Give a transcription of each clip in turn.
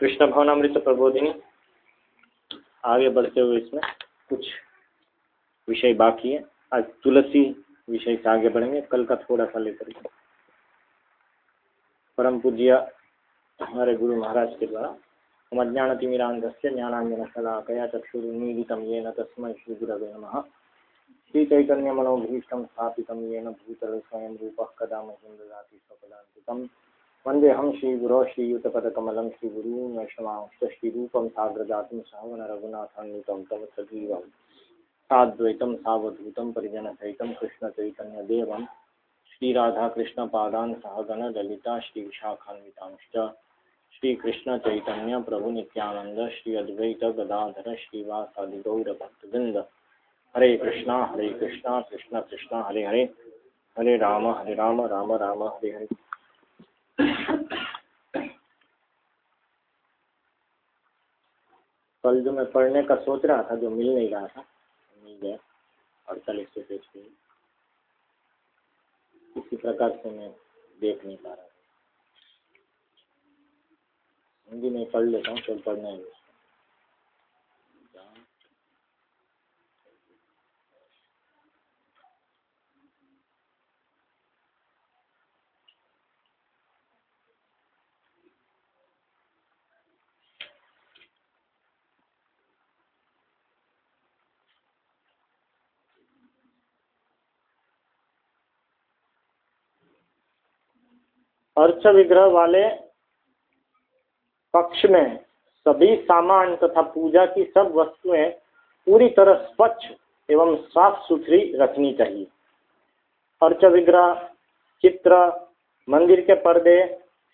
कृष्ण भवनामृत प्रबोधिनी। आगे बढ़ते हुए इसमें कुछ विषय बाकी है। आज तुलसी विषय से आगे बढ़ेंगे। कल का थोड़ा सा लेकर परम पूज्य हमारे गुरु महाराज के द्वारा हम अज्ञानतिमिरांधस्य ज्ञानांजन शलाकया चक्षुरुन्मीलितं येन तस्मै श्रीगुरवे नमः। श्रीचैतन्यमनोभीष्टं स्थापितं येन भूतले स्वयं रूपः कदा मह्यं ददाति स्वपदान्तिकम् वन्देऽहं श्रीगुरो श्रीयुतपदकमलं श्रीगुरून् वैष्णवांश्च श्रीरूपं साग्रजातं सहगन रघुनाथान्वितं तव सजीवं साद्वैतं सावधूतं परिजनसहितं कृष्णचैतन्यदेवं श्रीराधाकृष्णपादान् सहगन ललिता श्रीविशाखान्वितांश्च श्रीकृष्णचैतन्य प्रभु नित्यानंद श्री अद्वैत गदाधर श्रीवासादि गौरभक्तवृंद हरे कृष्णा हरे कृष्णा, कृष्ण, कृष्णा, हरे हरे। हरे राम हरे राम राम राम, हरे हरे। कल जो मैं पढ़ने का सोच रहा था, जो मिल नहीं रहा था, मिल गया अड़तालीस पेज पे किसी प्रकार से मैं देख नहीं पा रहा हिंदी में पढ़ लेता हूँ कल पढ़ना है अर्च विग्रह वाले कक्ष में सभी सामान तथा पूजा की सब वस्तुएँ पूरी तरह स्वच्छ एवं साफ़ सुथरी रखनी चाहिए। अर्च विग्रह चित्र, मंदिर के पर्दे,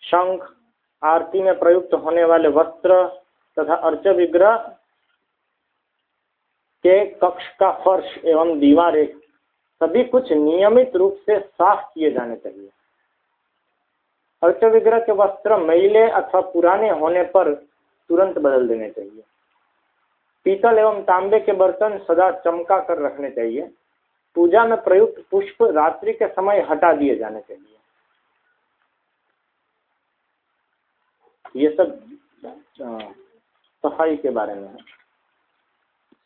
शंख, आरती में प्रयुक्त होने वाले वस्त्र तथा अर्च विग्रह के कक्ष का फर्श एवं दीवारें सभी कुछ नियमित रूप से साफ़ किए जाने चाहिए। अर्च विग्रह के वस्त्र मैले अथवा पुराने होने पर तुरंत बदल देने चाहिए। पीतल एवं तांबे के बर्तन सदा चमका कर रखने चाहिए। पूजा में प्रयुक्त पुष्प रात्रि के समय हटा दिए जाने चाहिए। ये सब सफ़ाई के बारे में है।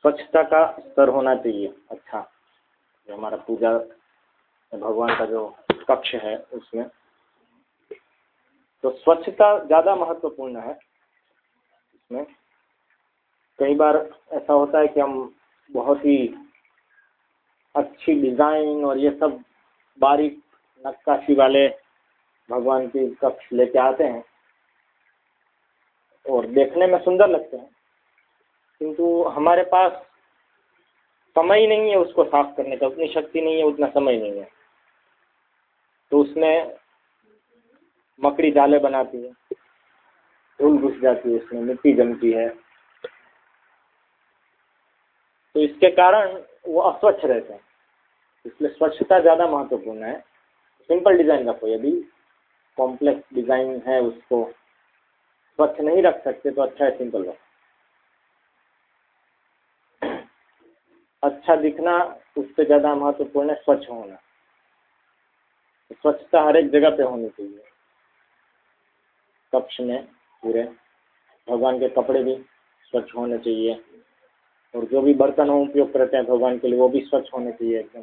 स्वच्छता का स्तर होना चाहिए। अच्छा हमारा पूजा भगवान का जो कक्ष है, उसमें तो स्वच्छता ज़्यादा महत्वपूर्ण है इसमें। कई बार ऐसा होता है कि हम बहुत ही अच्छी डिज़ाइन और ये सब बारीक नक्काशी वाले भगवान की कक्ष लेके आते हैं और देखने में सुंदर लगते हैं, किंतु हमारे पास समय ही नहीं है उसको साफ़ करने का, उतनी शक्ति नहीं है, उतना समय नहीं है। तो उसमें मकड़ी जाले बनाती है। धूल घुस जाती है उसमें, मिट्टी जमती है। तो इसके कारण वो अस्वच्छ रहते हैं। इसलिए स्वच्छता ज़्यादा महत्वपूर्ण है। सिंपल डिज़ाइन रखो, यदि कॉम्प्लेक्स डिज़ाइन है उसको स्वच्छ नहीं रख सकते तो अच्छा है सिंपल रखो। अच्छा दिखना उससे ज़्यादा महत्वपूर्ण है, स्वच्छ होना। स्वच्छता हर एक जगह पे होनी चाहिए। कक्ष में पूरे। भगवान के कपड़े भी स्वच्छ होने चाहिए। और जो भी बर्तन हम उपयोग करते हैं भगवान के लिए, वो भी स्वच्छ होने चाहिए एकदम।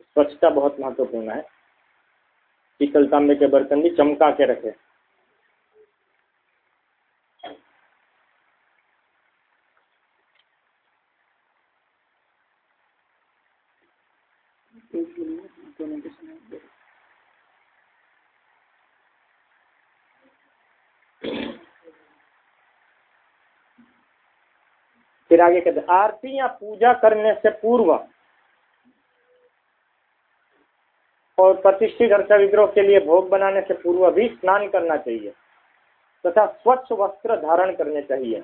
स्वच्छता बहुत महत्वपूर्ण है। पीतल तांबे के बर्तन भी चमका के रखे। फिर आगे कहते आरती या पूजा करने से पूर्व और प्रतिष्ठित अर्चा विग्रह के लिए भोग बनाने से पूर्व भी स्नान करना चाहिए तथा स्वच्छ वस्त्र धारण करने चाहिए।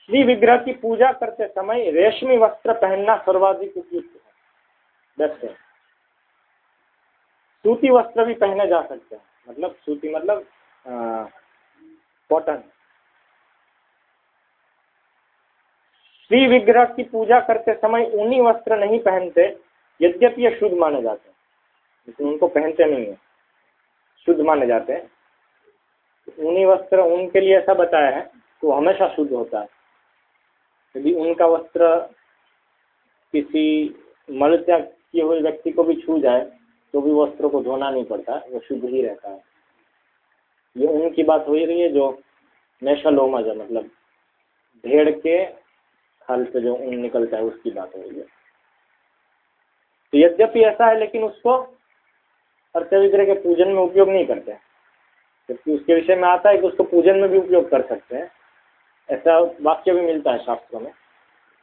श्री विग्रह की पूजा करते समय रेशमी वस्त्र पहनना सर्वाधिक उपयुक्त है। सूती वस्त्र भी पहने जा सकते हैं। मतलब सूती मतलब कॉटन श्री विग्रह की पूजा करते समय ऊनी वस्त्र नहीं पहनते, यद्यपि ये शुद्ध माने जाते हैं। लेकिन उनको पहनते नहीं है। शुद्ध माने जाते हैं। ऊनी वस्त्र उनके लिए ऐसा बताया है तो हमेशा शुद्ध होता है। यदि उनका वस्त्र किसी मल त्याग किए हुए व्यक्ति को भी छू जाए तो भी वस्त्र को धोना नहीं पड़ता, वो शुद्ध ही रहता है। ये उनकी बात हो ही रही है जो नेशलोमज है मतलब भेड़ के खाल से जो ऊन निकलता है, उसकी बात हो रही है। तो यद्यपि ऐसा है, लेकिन उसको अर्थ विग्रह के पूजन में उपयोग नहीं करते। जबकि उसके विषय में आता है कि उसको पूजन में भी उपयोग कर सकते हैं। ऐसा वाक्य भी मिलता है शास्त्रों में।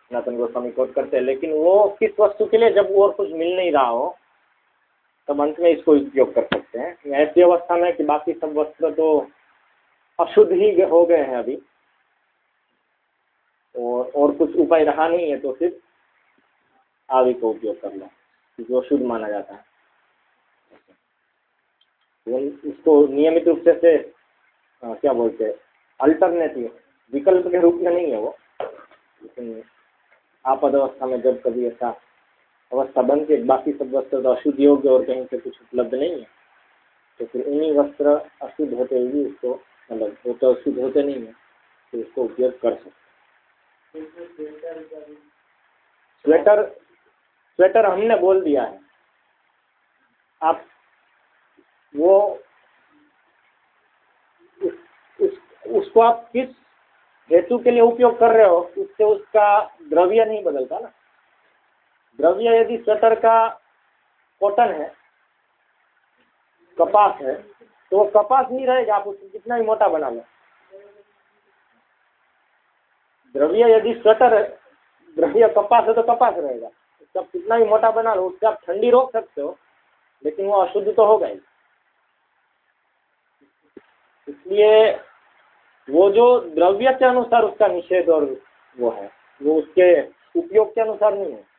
सनातन गोस्वामी कोट करते हैं, लेकिन वो किस वस्तु के लिए, जब और कुछ मिल नहीं रहा हो तब अंत में इसको उपयोग कर सकते हैं। ऐसी अवस्था में कि बाकी सब वस्त्र तो अशुद्ध ही हो गए हैं अभी। और और कुछ उपाय रहा नहीं है तो सिर्फ़ आदि को उपयोग कर लो जो शुद्ध माना जाता है। इसको नियमित रूप से, से आ, क्या बोलते हैं अल्टरनेटिव विकल्प के रूप में नहीं है वो। लेकिन आपद अवस्था में जब कभी ऐसा अवस्था बन है बाकी सब वस्त्र तो अशुद्ध योग्य और कहीं से कुछ उपलब्ध नहीं है तो फिर उन्हीं वस्त्र अशुद्ध होते हुए भी उसको मतलब वो तो अशुद्ध होते नहीं है तो उसको उपयोग कर सकते स्वेटर स्वेटर हमने बोल दिया है। आप वो उस, उस, उसको आप किस हेतु के लिए उपयोग कर रहे हो उससे उसका द्रव्य नहीं बदलता ना। द्रव्य यदि स्वेटर का कॉटन है, कपास है तो वो कपास नहीं रहेगा, आप उसको कितना ही मोटा बना लो। द्रव्य यदि स्वेटर है, द्रव्य कपास है तो कपास रहेगा। उसका कितना ही मोटा बना लो, उससे आप ठंडी रोक सकते हो, लेकिन वो अशुद्ध तो होगा ही। इसलिए वो जो द्रव्य के अनुसार उसका निषेध और वो है, वो उसके उपयोग के अनुसार नहीं है।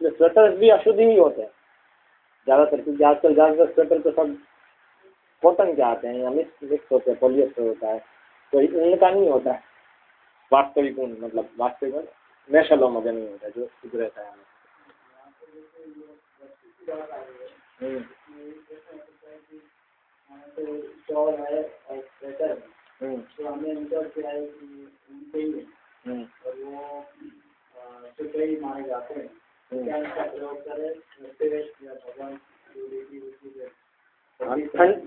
स्वेटर भी अशुद्ध ही होते हैं। ज़्यादातर क्योंकि आजकल ज़्यादातर स्वेटर तो सब कॉटन के आते हैं, या मिक्स होते हैं पोलियस्टर होता है। तो ऊन का नहीं होता है। वास्तविक ऊन मतलब वास्तविक नेशलो मज़ा नहीं होता जो शुद्ध रहता है। तो है कि। और वो माने जाते हैं। क्या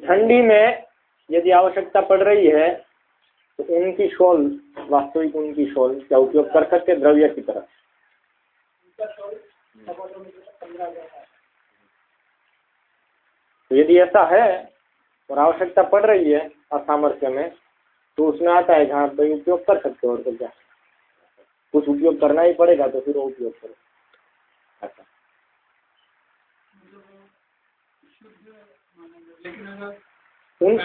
ठंडी में यदि आवश्यकता पड़ रही है तो उनकी शॉल, वास्तविक उनकी शॉल का उपयोग कर सकते द्रव्य की तरह। तो यदि ऐसा है और आवश्यकता पड़ रही है असामर्थ्य में तो उसमें आता है जहाँ उपयोग कर सकते हो और क्या कुछ उपयोग करना ही पड़ेगा तो फिर वो उपयोग करो। अच्छा। उन,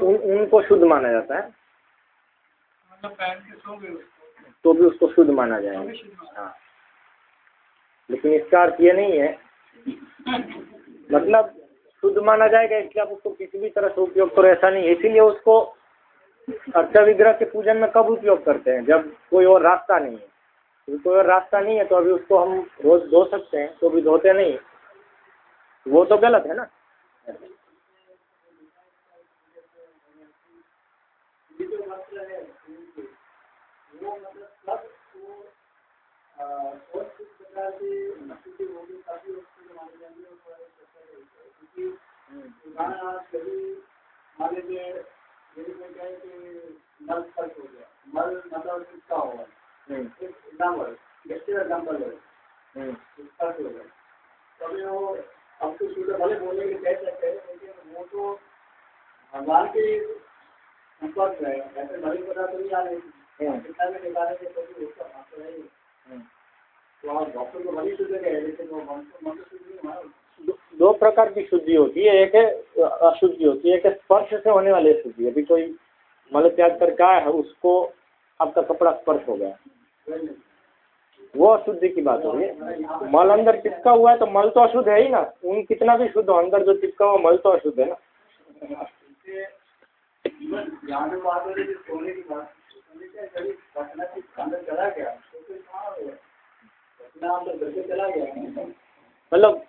उन उनको शुद्ध माना जाता है। तो भी उसको शुद्ध माना जाएगा। हाँ। लेकिन इसका अर्थ ये नहीं है मतलब शुद्ध माना जाएगा इसलिए आप उसको किसी भी तरह से उपयोग करो ऐसा नहीं है। इसीलिए उसको अर्चा विग्रह के पूजन में कब उपयोग करते हैं? जब कोई और रास्ता नहीं है। तो कोई और रास्ता नहीं है तो अभी उसको हम रोज धो सकते हैं तो भी धोते नहीं। वो तो गलत है ना। मान लीजिए मल मतलब किसका होगा एग्ज़ाम्पल व्यक्ति एग्ज़ाम्पल है। खर्च हो गया। तभी वो हम तो शुद्ध भले बोले कि कह सकते हैं लेकिन वो तो भगवान के संपर्क में ऐसे भली पदार्थ नहीं आ रही। कितना भी निकालेंगे तो भी उसका नहीं तो आप डॉक्टर को भली लेकिन वो तो हमारा दो प्रकार की शुद्धि होती है। एक है अशुद्धि होती है एक स्पर्श से होने वाली शुद्धि। अभी कोई मल त्याग कर का है उसको आपका कपड़ा स्पर्श हो गया। वो अशुद्धि की बात हो रही मल अंदर चिपका हुआ है तो मल तो अशुद्ध है ही ना। उन कितना भी शुद्ध हो, अंदर जो चिपका हुआ मल तो अशुद्ध है ना। मतलब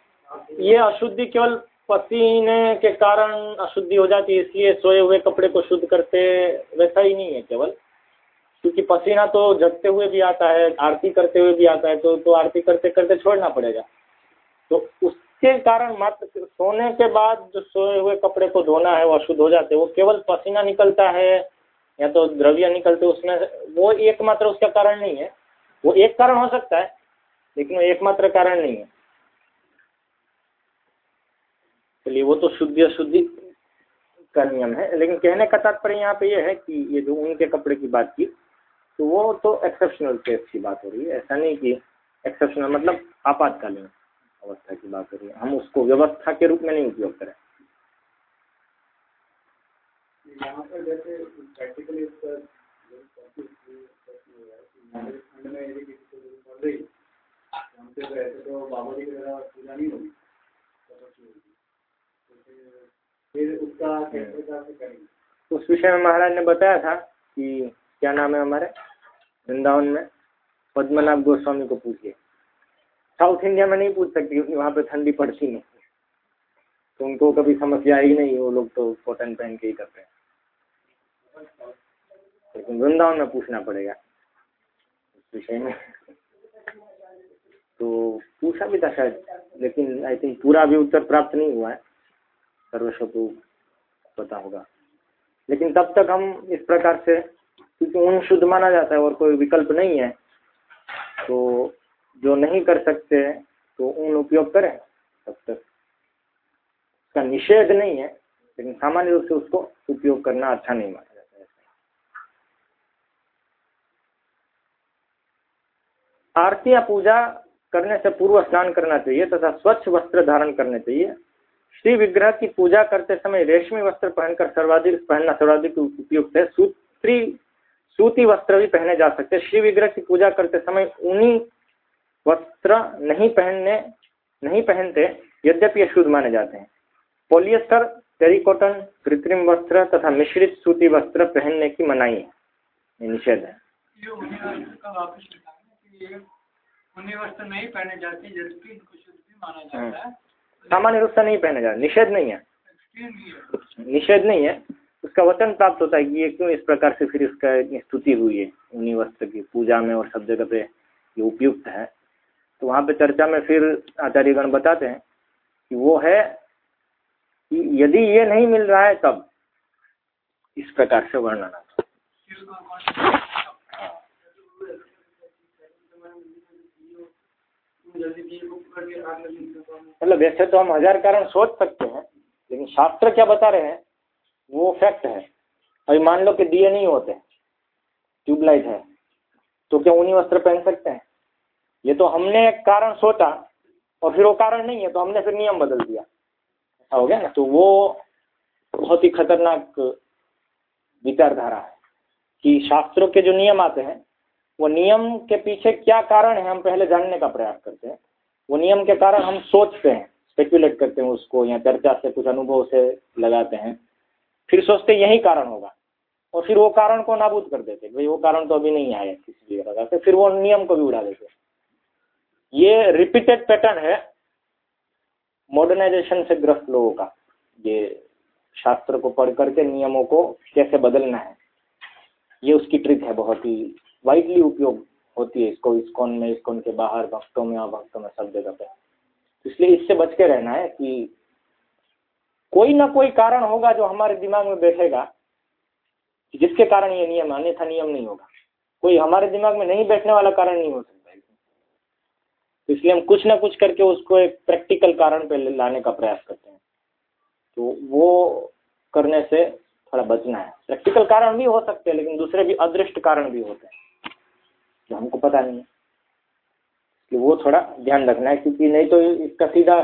ये अशुद्धि केवल पसीने के कारण अशुद्धि हो जाती है, इसलिए सोए हुए कपड़े को शुद्ध करते वैसा ही नहीं है केवल। क्योंकि पसीना तो जगते हुए भी आता है, आरती करते हुए भी आता है तो तो आरती करते करते छोड़ना पड़ेगा। तो उसके कारण मात्र सोने के बाद जो सोए हुए कपड़े को धोना है, वो अशुद्ध हो जाते हैं। वो केवल पसीना निकलता है, या तो द्रव्य निकलते उसमें वो एकमात्र उसका कारण नहीं है। वो एक कारण हो सकता है, लेकिन वो एकमात्र कारण नहीं है। चलिए, वो तो शुद्धि अशुद्धि का नियम है, लेकिन कहने का तात्पर्य यहाँ पे ये है कि ये जो उनके कपड़े की बात की तो वो तो एक्सेप्शनल केस की बात हो रही है। ऐसा नहीं कि एक्सेप्शनल मतलब आपातकालीन अवस्था की बात हो रही है। हम उसको व्यवस्था के रूप में नहीं उपयोग करें। यहाँ पर जैसे प्रैक्टिकली तो उस विषय में महाराज ने बताया था कि क्या नाम है हमारे? वृंदावन में। पद्मनाभ गोस्वामी को पूछिए। साउथ इंडिया में नहीं पूछ सकती, क्योंकि वहाँ पे ठंडी पड़ती नहीं तो उनको कभी समस्या आई नहीं, वो लोग तो कॉटन पहन के ही करते हैं। लेकिन वृंदावन में पूछना पड़ेगा। उस विषय में। तो पूछा भी था शायद, लेकिन आई थिंक पूरा भी उत्तर प्राप्त नहीं हुआ है। सर्वस्व पता होगा। लेकिन तब तक हम इस प्रकार से क्योंकि ऊन शुद्ध माना जाता है और कोई विकल्प नहीं है तो जो नहीं कर सकते तो ऊन उपयोग करें तब तक। उसका निषेध नहीं है, लेकिन सामान्य रूप से उसको उपयोग करना अच्छा नहीं माना जाता है। आरती या पूजा करने से पूर्व स्नान करना चाहिए तथा स्वच्छ वस्त्र धारण करने चाहिए। श्री विग्रह की पूजा करते समय रेशमी वस्त्र पहनकर सर्वाधिक पहनना सर्वाधिक उपयुक्त है। सूत्री सूती वस्त्र भी पहने जा सकते हैं। श्री विग्रह की पूजा करते समय ऊनी वस्त्र नहीं पहनने नहीं पहनते यद्यपि ये शुद्ध माने जाते हैं। पोलियस्टर टेरिकॉटन कृत्रिम वस्त्र तथा मिश्रित सूती वस्त्र पहनने की मनाही है। निषेध है। है सामान्य रूप से नहीं पहने जाते। निषेध नहीं है। निषेध नहीं है। उसका वचन प्राप्त होता है कि ये क्यों इस प्रकार से फिर इसका स्तुति हुई है? उन्हीं वस्त्र की पूजा में और सब जगह पे ये उपयुक्त है। तो वहाँ पे चर्चा में फिर आचार्यगण बताते हैं कि वो है कि यदि ये नहीं मिल रहा है तब इस प्रकार से वर्णन आता मतलब वैसे तो हम हज़ार कारण सोच सकते हैं लेकिन शास्त्र क्या बता रहे हैं वो फैक्ट है। अभी मान लो कि दिए नहीं होते ट्यूबलाइट है तो क्या ऊनी वस्त्र पहन सकते हैं? ये तो हमने एक कारण सोचा, और फिर वो कारण नहीं है तो हमने फिर नियम बदल दिया। ऐसा हो गया ना? तो वो बहुत ही खतरनाक विचारधारा है कि शास्त्रों के जो नियम आते हैं, वो नियम के पीछे क्या कारण है, हम पहले जानने का प्रयास करते हैं। वो नियम के कारण हम सोचते हैं स्पेकुलेट करते हैं उसको, या चर्चा से, कुछ अनुभव से लगाते हैं। फिर सोचते यही कारण होगा। और फिर वो कारण को नाबूद कर देते, भाई वो कारण तो अभी नहीं आया किसी भी जगह से, फिर वो नियम को भी उड़ा देते। ये रिपीटेड पैटर्न है मॉडर्नाइजेशन से ग्रस्त लोगों का। ये शास्त्र को पढ़ करके नियमों को कैसे बदलना है, ये उसकी ट्रिक है, बहुत ही वाइडली उपयोग होती है इसको इसकोन में इसकोन के बाहर, भक्तों में और भक्तों में, सब जगह पे। इसलिए इससे बच के रहना है कि कोई ना कोई कारण होगा जो हमारे दिमाग में बैठेगा, जिसके कारण ये नियम, अन्यथा नियम नहीं होगा। कोई हमारे दिमाग में नहीं बैठने वाला कारण नहीं हो सकता तो इसलिए हम कुछ ना कुछ करके उसको एक प्रैक्टिकल कारण पे लाने का प्रयास करते हैं। तो वो करने से थोड़ा बचना है। प्रैक्टिकल कारण भी हो सकते हैं, लेकिन दूसरे भी अदृष्ट कारण भी होते हैं, जो हमको पता नहीं है। कि वो थोड़ा ध्यान रखना है, क्योंकि नहीं तो इसका सीधा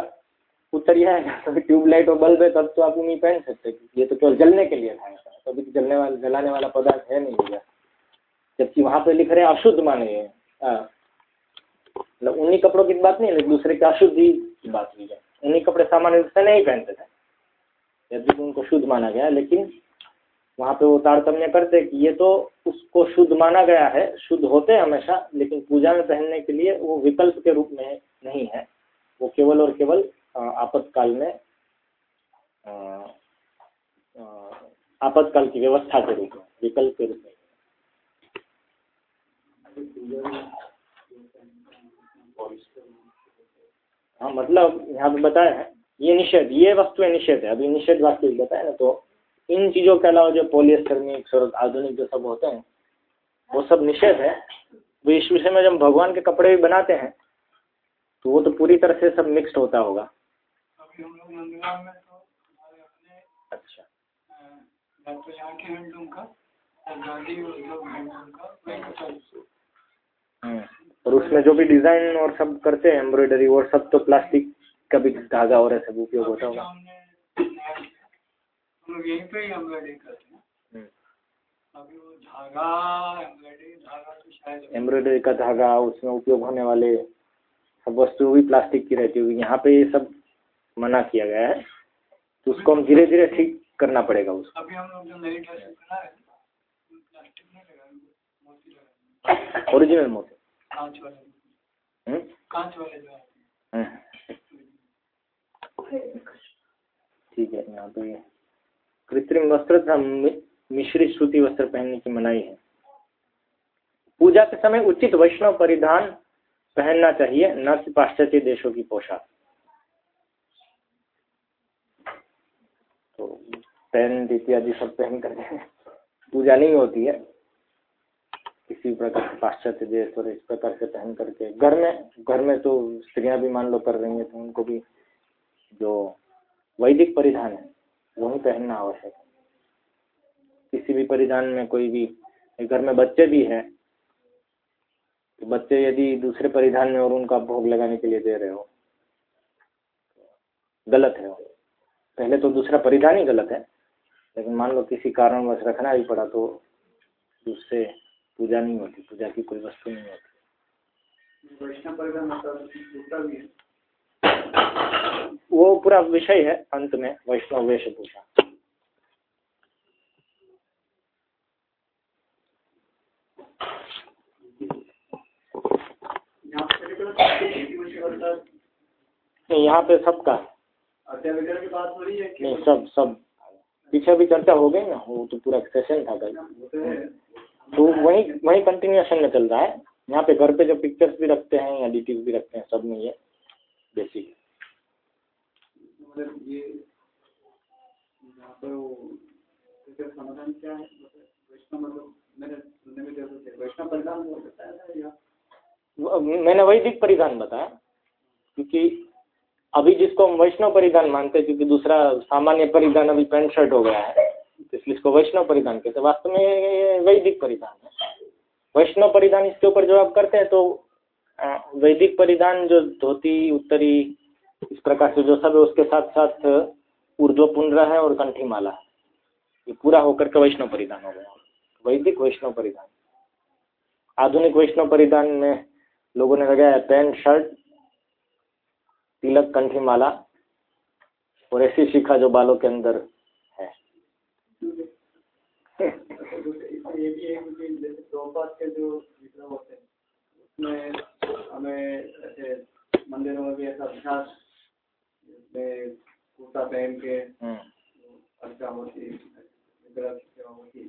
यह है तो ट्यूबलाइट और बल्ब है, तब तो आप नहीं पहन सकते ये तो केवल जलने के लिए था कभी तो जलने वाला, जलाने वाला पदार्थ है नहीं भैया। जबकि वहाँ पे लिख रहे हैं अशुद्ध माने मतलब उन्हीं कपड़ों की बात नहीं लेकिन दूसरे की अशुद्धि की बात हुई है। उन्हीं कपड़े सामान्य रूप से नहीं पहनते थे। यदि उनको शुद्ध माना गया, लेकिन वहाँ पे वो तारतम्य करते कि ये तो उसको शुद्ध माना गया है, शुद्ध होते हैं हमेशा, लेकिन पूजा में पहनने के लिए वो विकल्प के रूप में नहीं है। वो केवल और केवल आपातकाल में आपातकाल की व्यवस्था के रूप में विकल्प के रूप में। हाँ मतलब यहाँ पे बताया है, ये निषेध, ये वस्तु निषेध है। अभी निषेध वास्तु बताया ना तो इन चीज़ों के अलावा जो पोलियस्टर आधुनिक जो सब होते हैं, वो सब निषेध है। वो इस विषय में जब भगवान के कपड़े भी बनाते हैं तो वो तो पूरी तरह से सब मिक्स्ड होता होगा। अच्छा। हम्म, और उसमें जो भी डिज़ाइन और सब करते हैं एम्ब्रॉयडरी और सब तो प्लास्टिक का भी धागा और सब उपयोग होता होगा। एम्ब्रॉयडरी हम्म। एम्ब्रॉयडरी का धागा उसमें उपयोग होने वाले सब वस्तु भी प्लास्टिक की रहती होगी। यहाँ पे ये सब मना किया गया है तो उसको हम धीरे धीरे ठीक करना पड़ेगा उसको। अभी हम लोग जो नई ड्रेस बना रहे प्लास्टिक नहीं लगा मोती लगा ओरिजिनल मोती। कांच वाले। हम्म? कांच वाले जो हम्म। ठीक है यहाँ पे कृत्रिम वस्त्र तथा मिश्रित सूती वस्त्र पहनने की मनाही है। पूजा के समय उचित वैष्णव परिधान पहनना चाहिए न कि पाश्चात्य देशों की पोशाक तो पैंट इत्यादि सब पहन कर पूजा नहीं होती है। किसी प्रकार से पाश्चात्य देश और इस प्रकार से पहन करके घर में घर में तो स्त्रियाँ भी मान लो कर रही हैं तो उनको भी जो वैदिक परिधान है, वही पहनना आवश्यक है। किसी भी परिधान में कोई भी, घर में बच्चे भी हैं तो बच्चे यदि दूसरे परिधान में और उनका भोग लगाने के लिए दे रहे हो, गलत है पहले तो दूसरा परिधान ही गलत है। लेकिन मान लो किसी कारणवश रखना ही पड़ा तो उससे पूजा नहीं होती पूजा की कोई वस्तु नहीं होती। वो पूरा विषय है अंत में वैष्णव वेशभूषा नहीं यहाँ पे सबका। नहीं सब सब। पीछे भी चर्चा हो गई ना? वो तो पूरा सेशन था कल। तो वही वही कंटिन्यूशन में चल रहा है। यहाँ पे घर पे जो पिक्चर्स भी रखते हैं या डिटेल्स भी रखते हैं सब में ये बेसिक मतलब है मतलब मैंने है हो है मैंने वैदिक परिधान बताया क्योंकि अभी जिसको हम वैष्णव परिधान मानते हैं, क्योंकि दूसरा सामान्य परिधान अभी पैंट शर्ट हो गया है, इसलिए इसको वैष्णव परिधान कहते हैं। वास्तव में वैदिक परिधान है। वैष्णव परिधान इसके ऊपर जो आप करते हैं तो वैदिक परिधान जो धोती, उत्तरी, इस प्रकार से जो सब है, उसके साथ साथ ऊर्ध्व पुंड्र है और कंठी माला है। ये पूरा होकर के वैष्णव परिधान हो गया। वैदिक वैष्णव परिधान। आधुनिक वैष्णव परिधान में लोगों ने लगाया पैंट शर्ट तिलक कंठी माला और ऐसी शिखा जो बालों के अंदर है ये भी जैसे के जो विग्रह होते उसमें हमें मंदिरों में भी ऐसा अभ्यास कुर्ता पहन के हम्म। अर्चा होती होती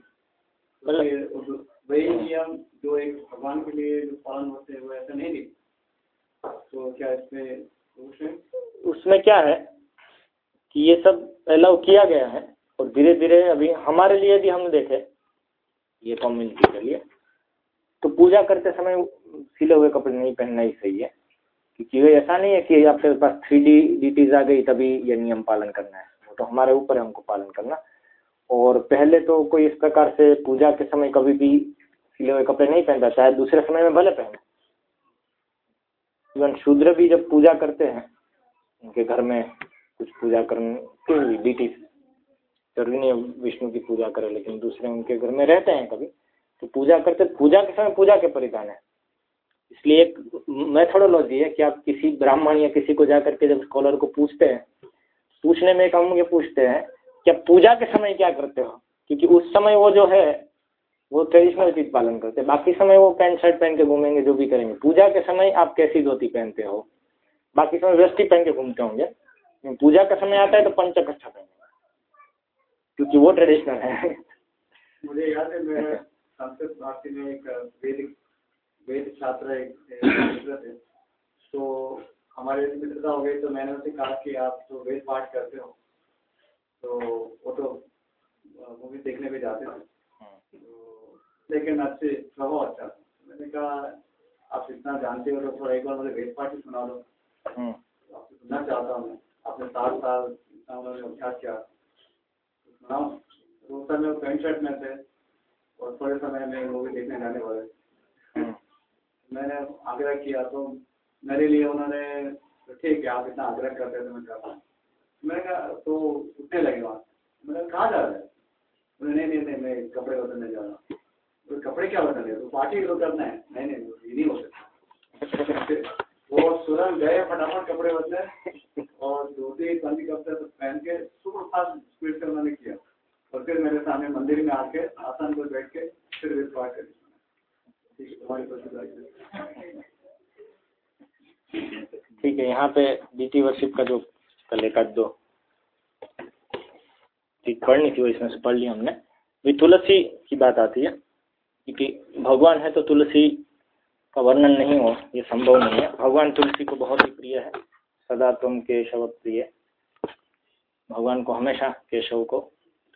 वही नियम जो एक भगवान के लिए जो पालन होते हैं वो ऐसा नहीं तो क्या इसमें उसमें क्या है कि ये सब अलाउ किया गया है और धीरे धीरे अभी हमारे लिए भी हम देखे, ये कम्युनिटी के लिए तो पूजा करते समय सिले हुए कपड़े नहीं पहनना ही सही है। क्योंकि ऐसा नहीं है कि आपके पास थ्री डी डिटीज आ गई तभी ये नियम पालन करना है। वो तो हमारे ऊपर है हमको पालन करना। और पहले तो कोई इस प्रकार से पूजा के समय कभी भी सिले हुए कपड़े नहीं पहनता, चाहे दूसरे समय में भले पहने। इवन शूद्र भी जब पूजा करते हैं, उनके घर में कुछ पूजा करने की डीटी ज़रूरी नहीं विष्णु की पूजा करें, लेकिन दूसरे उनके घर में रहते हैं कभी तो पूजा करते, पूजा के समय पूजा के परिधान है। इसलिए एक मेथोडोलॉजी है कि आप किसी ब्राह्मण या किसी को जाकर के जब स्कॉलर को पूछते हैं, पूछने में एक हम ये पूछते हैं कि आप पूजा के समय क्या करते हो? क्योंकि उस समय वो जो है वो ट्रेडिशनल चीज़ पालन करते हैं। बाकी समय वो पैंट शर्ट पहन के घूमेंगे जो भी करेंगे। पूजा के समय आप कैसी धोती पहनते हो? बाकी समय व्यस्ती पहन के घूमते होंगे। पूजा का समय आता है तो पंच कच्छा पहने क्योंकि वो ट्रेडिशनल है। मुझे याद है मैं संस्कृत भारती में एक वेद वेद छात्र एक थे। तो हमारे मित्रता हो गई तो मैंने उनसे कहा कि आप तो वेद पाठ करते हो। तो वो तो मूवी देखने पे जाते थे। तो लेकिन अच्छे स्वभाव अच्छा। मैंने कहा आप इतना जानते हो तो थोड़ा एक बार मुझे वेद पाठ ही सुना दो। हम्म। तो आपसे सुनना चाहता हूँ मैं। आपने सात साल इतना उन्होंने अभ्यास किया। तो सुनाओ। तो उस समय वो पेंट शर्ट में थे और थोड़े समय में मूवी देखने जाने वाले। हम्म। मैंने आग्रह किया तो मेरे लिए उन्होंने तो ठीक है आप इतना आग्रह करते हैं तो मैं करता हूँ। मैंने कहा तो उठने लगे वहाँ? मैंने कहा जा रहा है? नहीं नहीं नहीं मैं कपड़े बदलने जा रहा हूँ। तो कपड़े क्या बदलने तो पार्टी तो करना है। नहीं नहीं ये नहीं हो सकता। वो तुरंत गए, फटाफट कपड़े बदले और धोती बंदी कपड़े तो पहन के सुपर फास्ट स्पीड से उन्होंने किया। और फिर मेरे सामने मंदिर में आके आसान पर बैठ के फिर विद पाठ करी ठीक है यहाँ पे डीटी वर्शिप का जो कल एक दो पढ़नी थी वो इसमें से पढ़ ली हमने। भी तुलसी की बात आती है। क्योंकि भगवान है तो तुलसी का वर्णन नहीं हो, ये संभव नहीं है। भगवान तुलसी को बहुत ही प्रिय है, सदा तुम केशव प्रिय। भगवान को हमेशा केशव को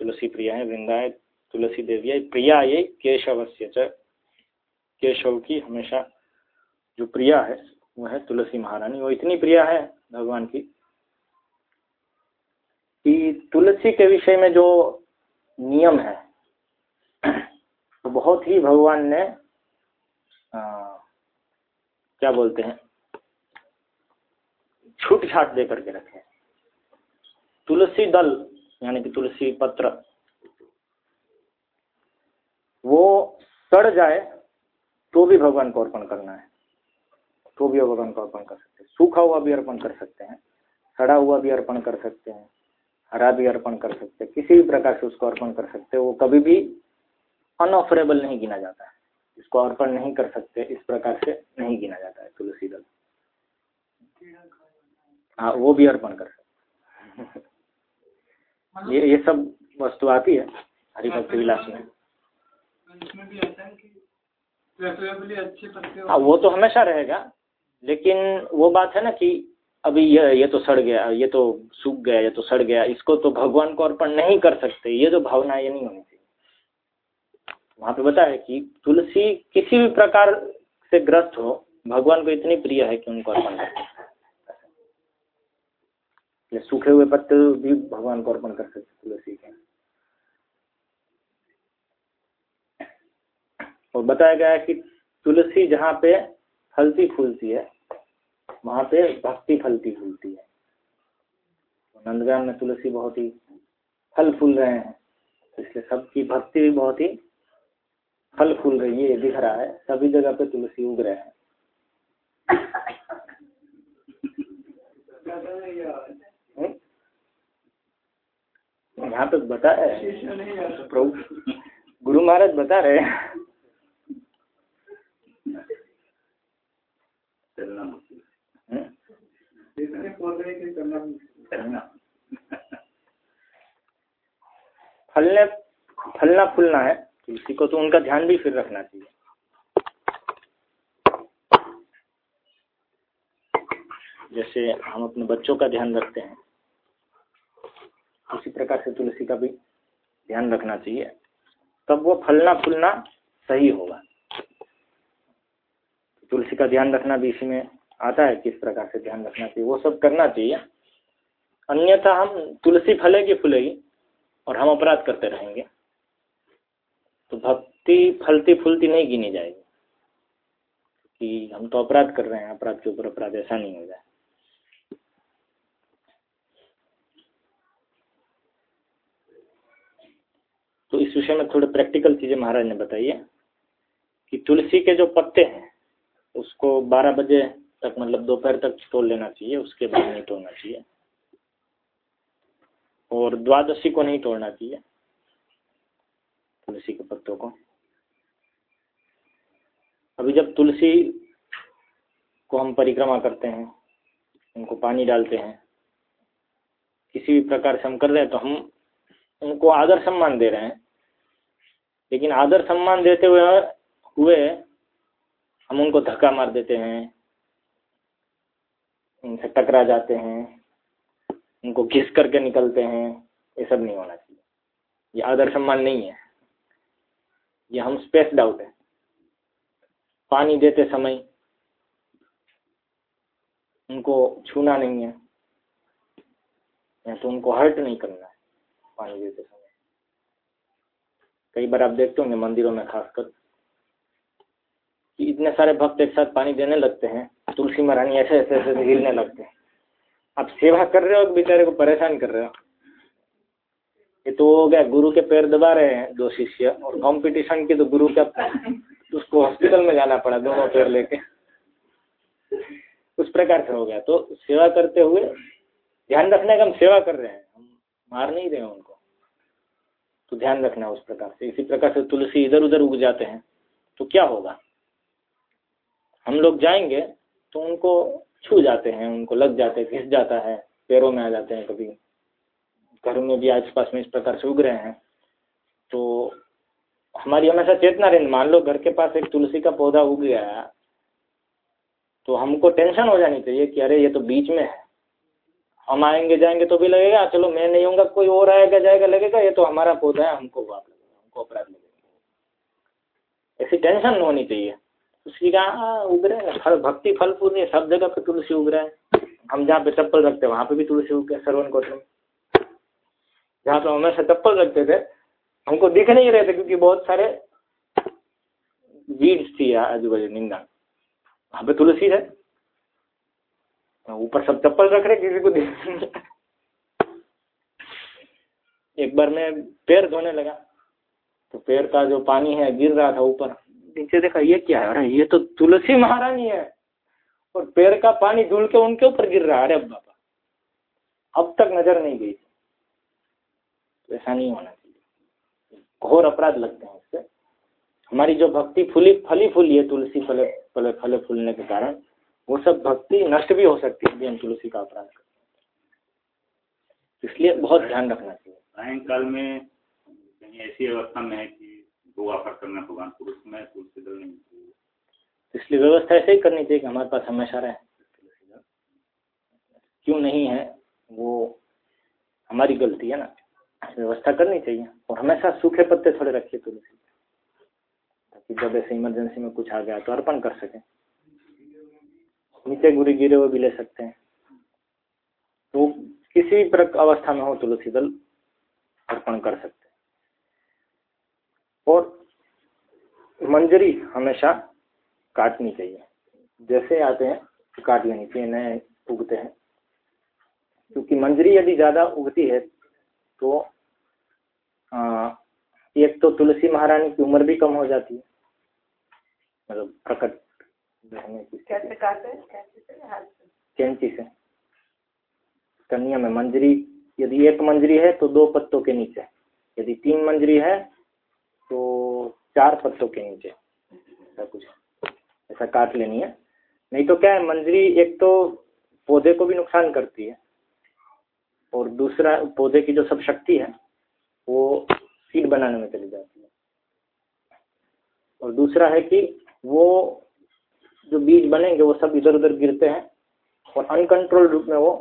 तुलसी प्रिय है वृंदाए तुलसी देवी प्रिया ये केशव से केशव की हमेशा जो प्रिया है वो है तुलसी महारानी। वो इतनी प्रिया है भगवान की कि तुलसी के विषय में जो नियम है बहुत ही भगवान ने क्या बोलते हैं, छूट छाट दे करके रखे तुलसी दल, यानी कि तुलसी पत्र, वो सड़ जाए तो भी भगवान को अर्पण करना है। तो भी भगवान को अर्पण कर सकते हैं। सूखा हुआ भी अर्पण कर सकते हैं, सड़ा हुआ भी अर्पण कर सकते हैं, हरा भी अर्पण कर सकते हैं, किसी भी प्रकार से उसको अर्पण कर सकते हैं। वो कभी भी अनऑफरेबल नहीं गिना जाता है। इसको अर्पण नहीं कर सकते इस प्रकार से नहीं गिना जाता है तुलसी दल। हाँ वो भी अर्पण कर सकते ये ये सब वस्तु आती है हरिभक्त विलास में। हाँ वो तो हमेशा रहेगा लेकिन वो बात है ना कि अभी ये ये तो सड़ गया ये तो सूख गया ये तो सड़ गया इसको तो भगवान को अर्पण नहीं कर सकते ये जो भावना ये नहीं होनी चाहिए। वहाँ पे बताया कि तुलसी किसी भी प्रकार से ग्रस्त हो, भगवान को इतनी प्रिय है कि उनको अर्पण कर सकते सूखे हुए पत्ते भी भगवान को अर्पण कर सकते तुलसी के। और बताया गया है कि तुलसी जहाँ पे फलती फूलती है, वहाँ पे भक्ति फलती फूलती है। तो नंदगांव में तुलसी बहुत ही फल फूल रहे हैं इसलिए सबकी भक्ति भी बहुत ही फल फूल रही है ये दिख रहा है सभी जगह पे तुलसी उग रहे हैं। हम्म? यहाँ पे बता रहे प्रभु गुरु महाराज बता रहे हैं। हम्म? फलने फलना फूलना है। तुलसी को तो उनका ध्यान भी फिर रखना चाहिए। जैसे हम अपने बच्चों का ध्यान रखते हैं, उसी प्रकार से तुलसी का भी ध्यान रखना चाहिए। तब वो फलना फूलना सही होगा। तुलसी का ध्यान रखना भी इसी में आता है, किस प्रकार से ध्यान रखना चाहिए, वो सब करना चाहिए। अन्यथा हम तुलसी फलेगी फूलेगी और हम अपराध करते रहेंगे। तो भक्ति फलती, फूलती नहीं गिनी जाएगी। कि हम तो अपराध कर रहे हैं, अपराध के ऊपर अपराध ऐसा नहीं हो जाए। तो इस विषय में थोड़े प्रैक्टिकल चीज़ें महाराज ने बताई है कि तुलसी के जो पत्ते हैं, उसको 12 बजे तक मतलब दोपहर तक तोड़ लेना चाहिए, उसके बाद नहीं तोड़ना चाहिए। और द्वादशी को नहीं तोड़ना चाहिए, तुलसी के पत्तों को। अभी जब तुलसी को हम परिक्रमा करते हैं, उनको पानी डालते हैं, किसी भी प्रकार से हम कर रहे हैं तो हम उनको आदर सम्मान दे रहे हैं। लेकिन आदर सम्मान देते हुए हुए हम उनको धक्का मार देते हैं, उनसे टकरा जाते हैं, उनको घिस करके निकलते हैं, ये सब नहीं होना चाहिए। ये आदर सम्मान नहीं है। ये हम स्पेस डाउट है। पानी देते समय उनको छूना नहीं है, या तो उनको हर्ट नहीं करना है पानी देते समय। कई बार आप देखते होंगे मंदिरों में खासकर कि इतने सारे भक्त एक साथ पानी देने लगते हैं, तुलसी महारानी ऐसे ऐसे ऐसे हिलने लगते हैं। आप सेवा कर रहे हो बेचारे को परेशान कर रहे हो? ये तो हो गया, गुरु के पैर दबा रहे हैं दो शिष्य, और कंपटीशन के तो गुरु का उसको हॉस्पिटल में जाना पड़ा, दोनों पैर लेके। उस प्रकार से हो गया। तो सेवा करते हुए ध्यान रखने का हम सेवा कर रहे हैं। हम मार नहीं रहे उनको। तो ध्यान रखना उस प्रकार से। इसी प्रकार से तुलसी इधर उधर उग जाते हैं। तो क्या होगा? हम लोग जाएँगे तो उनको छू जाते हैं, उनको लग जाते हैं, घिस जाता है, पैरों में आ जाते हैं कभी। घर में भी आस पास में इस प्रकार से उग रहे हैं। तो हमारी हमेशा चेतना रहेगी मान लो घर के पास एक तुलसी का पौधा उग गया तो हमको टेंशन हो जानी चाहिए कि अरे ये तो बीच में है। हम आएँगे, जाएँगे तो भी लगेगा, चलो मैं नहीं हूँगा कोई और आएगा, जाएगा, लगेगा, ये तो हमारा पौधा है, हमको पाप लगेगा हमको अपराध लगेगा ऐसी टेंशन होनी चाहिए। तुलसी का उग रहा है भक्ति, फल पूर्ण सब जगह पे तुलसी उग रहा है। हम जहाँ पे चप्पल रखते हैं, वहाँ पे भी तुलसी उग गया सरवन कोट में। जहाँ पे हमेशा चप्पल रखते थे हमको दिख नहीं रहे थे क्योंकि बहुत सारे वीड्स थी आजू बाजू निंदा। वहाँ पे तुलसी है। ऊपर सब चप्पल रख रहे किसी को दिख एक बार मैं पैर धोने लगा तो पैर का जो पानी है गिर रहा था ऊपर। नीचे देखा, ये क्या है? अरे, ये तो तुलसी महारानी है। और पैर का पानी धुल के उनके ऊपर गिर रहा है। अरे बाबा, अब तक नज़र नहीं गई। थी तो ऐसा नहीं होना चाहिए घोर अपराध लगते हैं इससे हमारी जो भक्ति फूली फली फूली है तुलसी फले फले फले फूलने के कारण वो सब भक्ति नष्ट भी हो सकती है हम तुलसी का अपराध करते हैं इसलिए बहुत ध्यान रखना चाहिए। सायंकाल में कहीं ऐसी अवस्था में है कि दो ऑफ़र करना भगवान पुरुष में तुलसी दल नहीं इसलिए व्यवस्था ऐसे ही करनी चाहिए कि हमारे पास हमेशा रहे। क्यों नहीं है वो हमारी गलती है ना। व्यवस्था करनी चाहिए। और हमेशा सूखे पत्ते थोड़े रखिए तुलसी ताकि जब ऐसे इमरजेंसी में कुछ आ गया तो अर्पण कर सकें। नीचे गुरी गिरे हुए भी ले सकते हैं। तो किसी भी अवस्था में हो तुलसी दल अर्पण कर सकते हैं। और मंजरी हमेशा काटनी चाहिए। जैसे आते हैं काट लेनी चाहिए, नए उगते हैं। क्योंकि मंजरी यदि ज़्यादा उगती है तो आ, एक तो तुलसी महारानी की उम्र भी कम हो जाती है। मतलब प्रकट रहने की कैसे काटे? कैंची से। कन्या में मंजरी यदि एक मंजरी है तो दो पत्तों के नीचे। यदि तीन मंजरी है तो चार पत्तों के नीचे। ऐसा कुछ। ऐसा काट लेनी है। नहीं तो क्या है मंजरी एक तो पौधे को भी नुकसान करती है। और दूसरा पौधे की जो सब शक्ति है बनाने में चली जाती है। और दूसरा है कि वो जो बीज बनेंगे वो सब इधर उधर गिरते हैं और अनकंट्रोल रूप में वो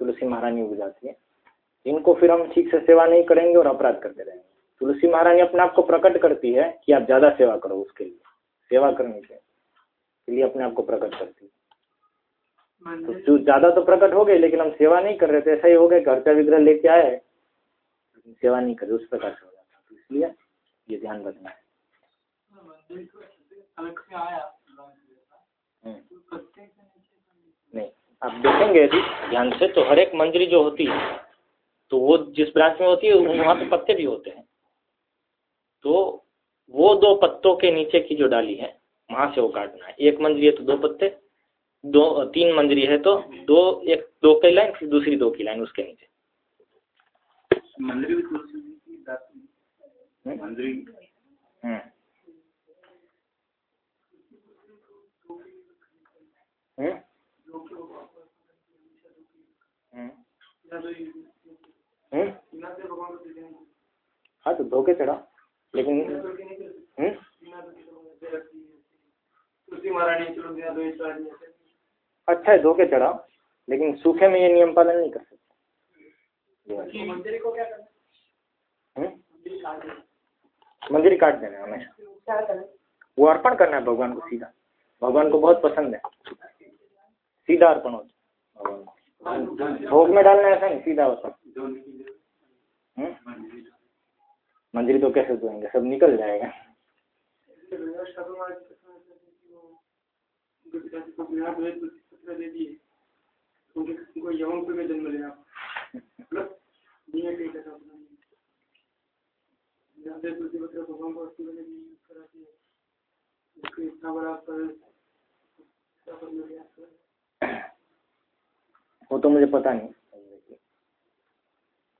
तुलसी महारानी उग जाती है। इनको फिर हम ठीक से सेवा नहीं करेंगे और अपराध करते रहेंगे। तुलसी महारानी अपने आप को प्रकट करती है कि आप ज़्यादा सेवा करो उसके लिए सेवा करने के लिए अपने आप को प्रकट करती है। तो जो ज़्यादा तो प्रकट हो गए लेकिन हम सेवा नहीं कर रहे थे ऐसा ही हो गया घर का विग्रह लेके आए सेवा नहीं कर रहे उस प्रकार से इसलिए ये ध्यान रखना है। हम्म। नहीं, आप देखेंगे यदि ध्यान से तो हर एक मंजरी जो होती है तो वो जिस ब्रांच में होती है वहाँ पे पत्ते भी होते हैं। तो वो दो पत्तों के नीचे की जो डाली है, वहाँ से वो काटना है। एक मंजरी है तो दो पत्ते, दो, तीन मंजरी है तो दो, एक दो की लाइन, फिर दूसरी दो की लाइन उसके नीचे। मंजरी मंजरी हम्म हम्म हम्म हाँ तो धोखे चढ़ा लेकिन हम्म अच्छा है धोखे चढ़ा लेकिन सूखे में ये नियम पालन नहीं कर सकते। मंदिर काट देना हमेशा वो अर्पण करना है भगवान को सीधा। भगवान को बहुत पसंद है। सीधा अर्पण होता है। भगवान को भोग में डालना ऐसा नहीं, सीधा होता हम्म? मंदिर तो कैसे धोएँगे? सब निकल जाएगा। जन्म लिया भगवान को भी यूज़ इसको इतना बड़ा पर वो तो मुझे पता नहीं।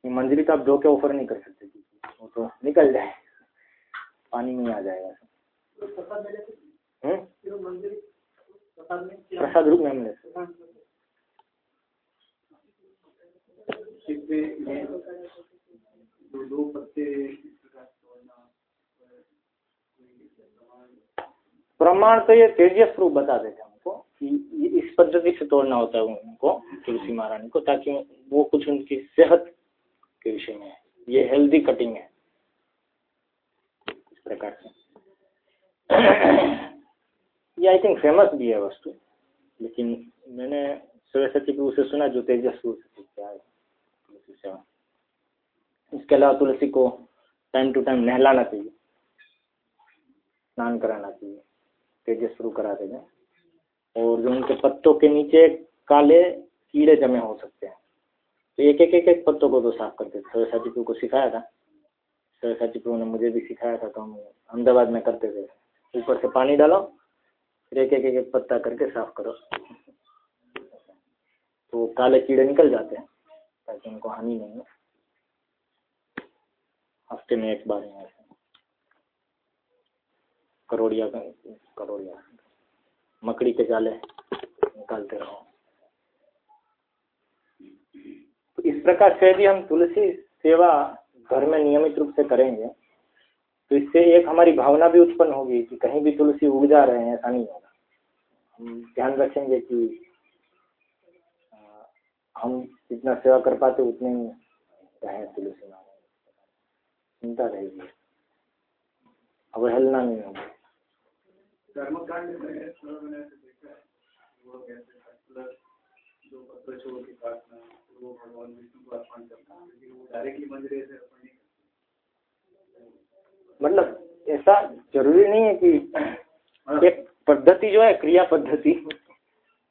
ये मंजरी तो आप धो के ऑफ़र नहीं कर सकते वो तो निकल जाए। पानी में आ जाएगा। तो प्रसाद थे हम्म? रूप में हम ले दो पत्ते इस प्रकार से तोड़ना प्रमाण तो ये तेजस रूप बता देते हमको कि इस पद्धति से तोड़ना होता है उनको, तुलसी महारानी को, ताकि वो कुछ उनकी सेहत के विषय में है। ये हेल्दी कटिंग है। इस प्रकार से। ये आई थिंक फ़ेमस भी है वस्तु। लेकिन मैंने सरस्वती प्रभु से सुना जो तेजस से क्या है? तुलसी सेवा इसके अलावा तुलसी को टाइम टू टाइम नहलाना चाहिए। स्नान कराना चाहिए। तेजस शुरू करा देंगे। और जो उनके पत्तों के नीचे काले कीड़े जमे हो सकते हैं। तो एक एक एक एक पत्तों को तो साफ़ करते थे सरस्वती प्रभु को सिखाया था। सरस्वती प्रभु ने मुझे भी सिखाया था तो हम अहमदाबाद में करते थे। ऊपर से पानी डालो, फिर एक एक एक एक पत्ता करके साफ़ करो। तो काले कीड़े निकल जाते हैं, ताकि उनको हानि नहीं हो। हफ़्ते में एक बार यहाँ करोड़िया का करोड़िया। मकड़ी के जाले निकालते रहो। तो इस प्रकार से यदि हम तुलसी सेवा घर में नियमित रूप से करेंगे। तो इससे एक हमारी भावना भी उत्पन्न होगी कि कहीं भी तुलसी उग जा रहे हैं, ऐसा नहीं होगा। हम ध्यान रखेंगे कि हम जितना सेवा कर पाते उतने ही रहें तुलसी नाम चिंता रहेगी। अवहेलना नहीं होगी। कर्मकांड में थोड़ा मैंने देखा है वो हैं जो पत्र छोड़ के काटना वो भगवान विष्णु को अर्पण करना लेकिन वो डायरेक्टली मंदिर से अर्पण नहीं मतलब ऐसा ज़रूरी नहीं है कि एक पद्धति जो है क्रिया पद्धति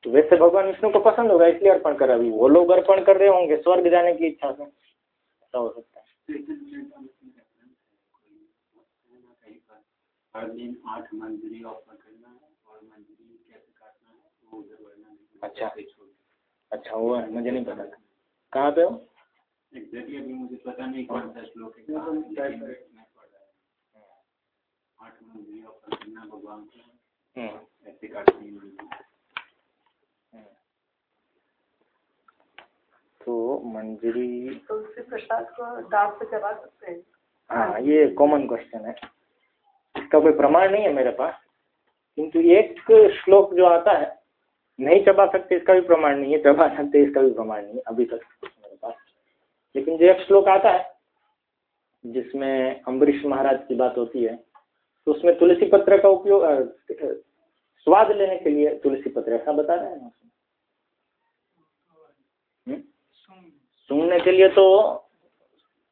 तो वैसे भगवान विष्णु को पसंद होगा इसलिए अर्पण कर अभी वो लोग अर्पण कर रहे होंगे स्वर्ग जाने की इच्छा से ऐसा हो सकता है। हर दिन आठ मंजरी ऑफ़र करना है और मंजरी कैसे काटना है वो उधर वर्णन है। अच्छा। अच्छा वो है मुझे नहीं पता। था कहाँ पे हो? एग्जैक्टली अभी मुझे पता नहीं कौन सा श्लोक है। आठ मंजरी ऑफ़र करना भगवान को हम्म, ऐसे काटनी है हम्म। तो मंजरी तो उससे प्रसाद को दाब से चबा सकते हैं? हाँ ये कॉमन क्वेश्चन है। इसका कोई प्रमाण नहीं है मेरे पास। किंतु एक श्लोक जो आता है नहीं चबा सकते इसका भी प्रमाण नहीं है चबा सकते इसका भी प्रमाण नहीं है अभी तक मेरे पास। लेकिन जो एक श्लोक आता है जिसमें अम्बरीश महाराज की बात होती है तो उसमें तुलसी पत्र का उपयोग स्वाद लेने के लिए तुलसी पत्र ऐसा बता रहे हैं हम्म? के लिए तो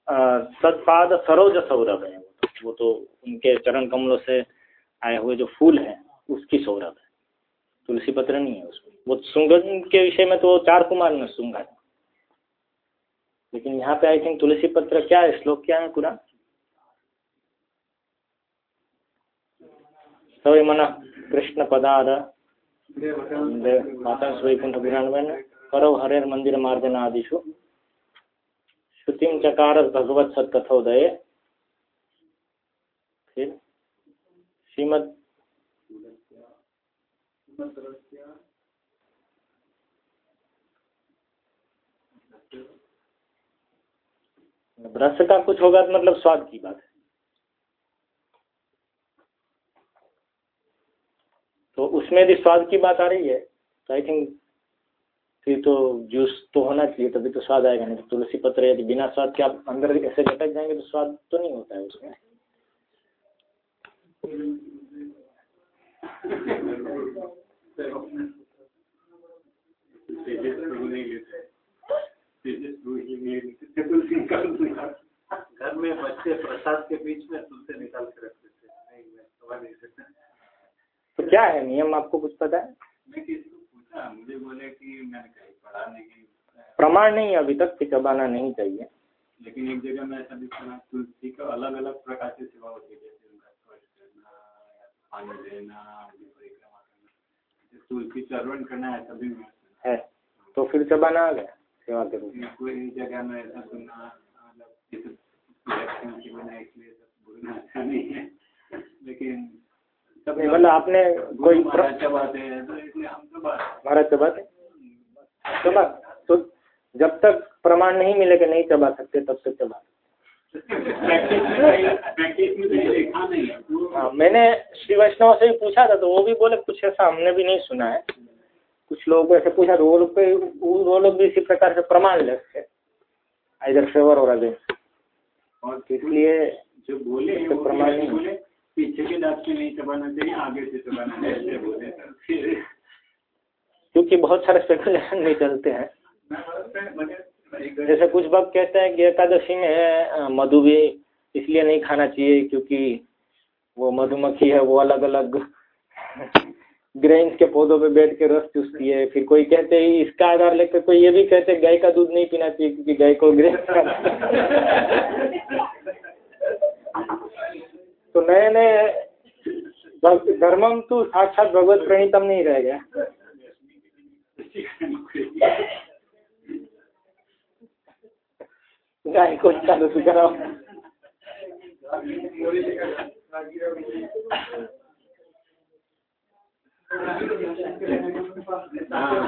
सत्पाद सरोज सौरभ है। वो तो, उनके चरण कमलों से आए हुए जो फूल हैं उसकी सौरभ है। तुलसी पत्र नहीं है उसमें। वो सुंगन के विषय में तो चार कुमार सूंघा था लेकिन यहाँ पे आई थिंक तुलसी पत्र क्या है? श्लोक क्या है पूरा सवै मन कृष्ण पदार। माता वैकुंठ विराणवन करौ हरेर मंदिर मार्जनादिषु। श्रुतिं चकार भगवत सत्कथोदये। फिर श्रीमद रस का कुछ होगा तो मतलब स्वाद की बात है। तो उसमें यदि स्वाद की बात आ रही है तो आई थिंक फिर तो जूस तो होना चाहिए, तभी तो स्वाद आएगा, नहीं तो तुलसी पत्र यदि बिना स्वाद के आप अंदर ऐसे लटक जाएँगे तो स्वाद तो नहीं होता है उसमें। घर में बच्चे प्रसाद के बीच में तुलसी निकाल के रखते थे। नहीं मैं समझ नहीं सकता। तो क्या है? नियम आपको कुछ पता है? मैं पूछा मुझे बोले कि मैंने कहीं पढ़ा नहीं प्रमाण नहीं अभी तक कि चबाना नहीं चाहिए। लेकिन एक जगह मैं ऐसा भी सुना तुलसी का अलग अलग प्रकार से सेवा होती है। पानी देना तुलसी चर्वन करना। है सभी में है तो फिर चबाना आ गया सेवा के रूप में। कोई जगह में ऐसा सुना मतलब जैसे इलेक्शन की बना इसलिए सब बोलना अच्छा नहीं लेकिन मतलब आपने कोई चबाते हैं तो इसलिए हम चबाते महाराज चबाते चबा तो जब तक प्रमाण नहीं मिलेगा नहीं चबा सकते तब तक चबा है हाँ मैंने श्री वैष्णव से भी पूछा था तो वो भी बोले कुछ ऐसा हमने भी नहीं सुना है। कुछ लोगों को ऐसे पूछा तो वो लोग पे वो लोग भी इसी प्रकार से प्रमाण लेते हैं। इधर फेवर और अगेंस्ट और इसलिए जो बोले तो प्रमाण नहीं। बोले पीछे के दांत से नहीं चबाना चाहिए आगे से चबाना चाहिए बोले क्योंकि बहुत सारे स्पेकुलेशन भी चलते हैं। जैसे कुछ भक्त कहते हैं कि एकादशी में मधु भी इसलिए नहीं खाना चाहिए क्योंकि वो मधुमक्खी है, वो अलग अलग ग्रेन्स के पौधों पे बैठ के रस चूसती है। फिर कोई कहते हैं, इसका आधार लेकर कोई ये भी कहते हैं, गाय का दूध नहीं पीना चाहिए क्योंकि गाय को ग्रेन्स तो नए नए धर्मम तो साक्षात भगवत प्रणीतम नहीं रह गया। गाय को एकादशी कराओ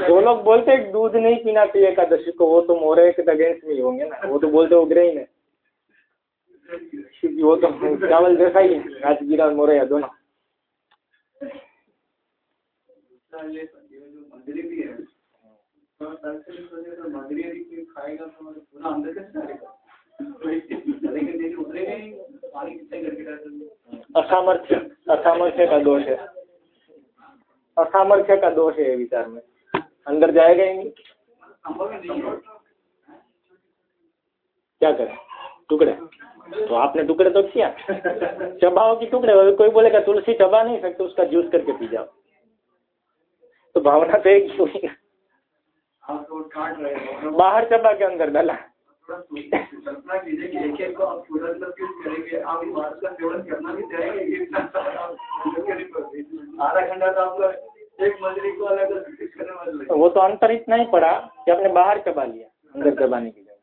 वो लोग बोलते हैं दूध नहीं पीना चाहिए, एकादशी को। वो तो मोरे के अगेंस्ट नहीं होंगे ना। वो तो बोलते वो ग्रेन है क्योंकि वो तो चावल जैसा ही राजगीरा और मोरैया दोनों मंदिर भी है तो मंदिर यदि असामर्थ्य असामर्थ्य का दोष है। असामर्थ्य का दोष है विचार में। अंदर जाएगा ही नहीं। क्या करें? टुकड़े। तो आपने टुकड़े तो किया। चबाओ की टुकड़े? कोई बोलेगा, तुलसी चबा नहीं सकते, उसका जूस करके पी जाओ। तो भावना तो एक हो बाहर चबा के अंदर डाला। आधा घंटा तो आपको एक मजरी को अलग अलग करने वो तो अंतर इतना ही पड़ा कि आपने बाहर चबा लिया अंदर चबाने की जगह।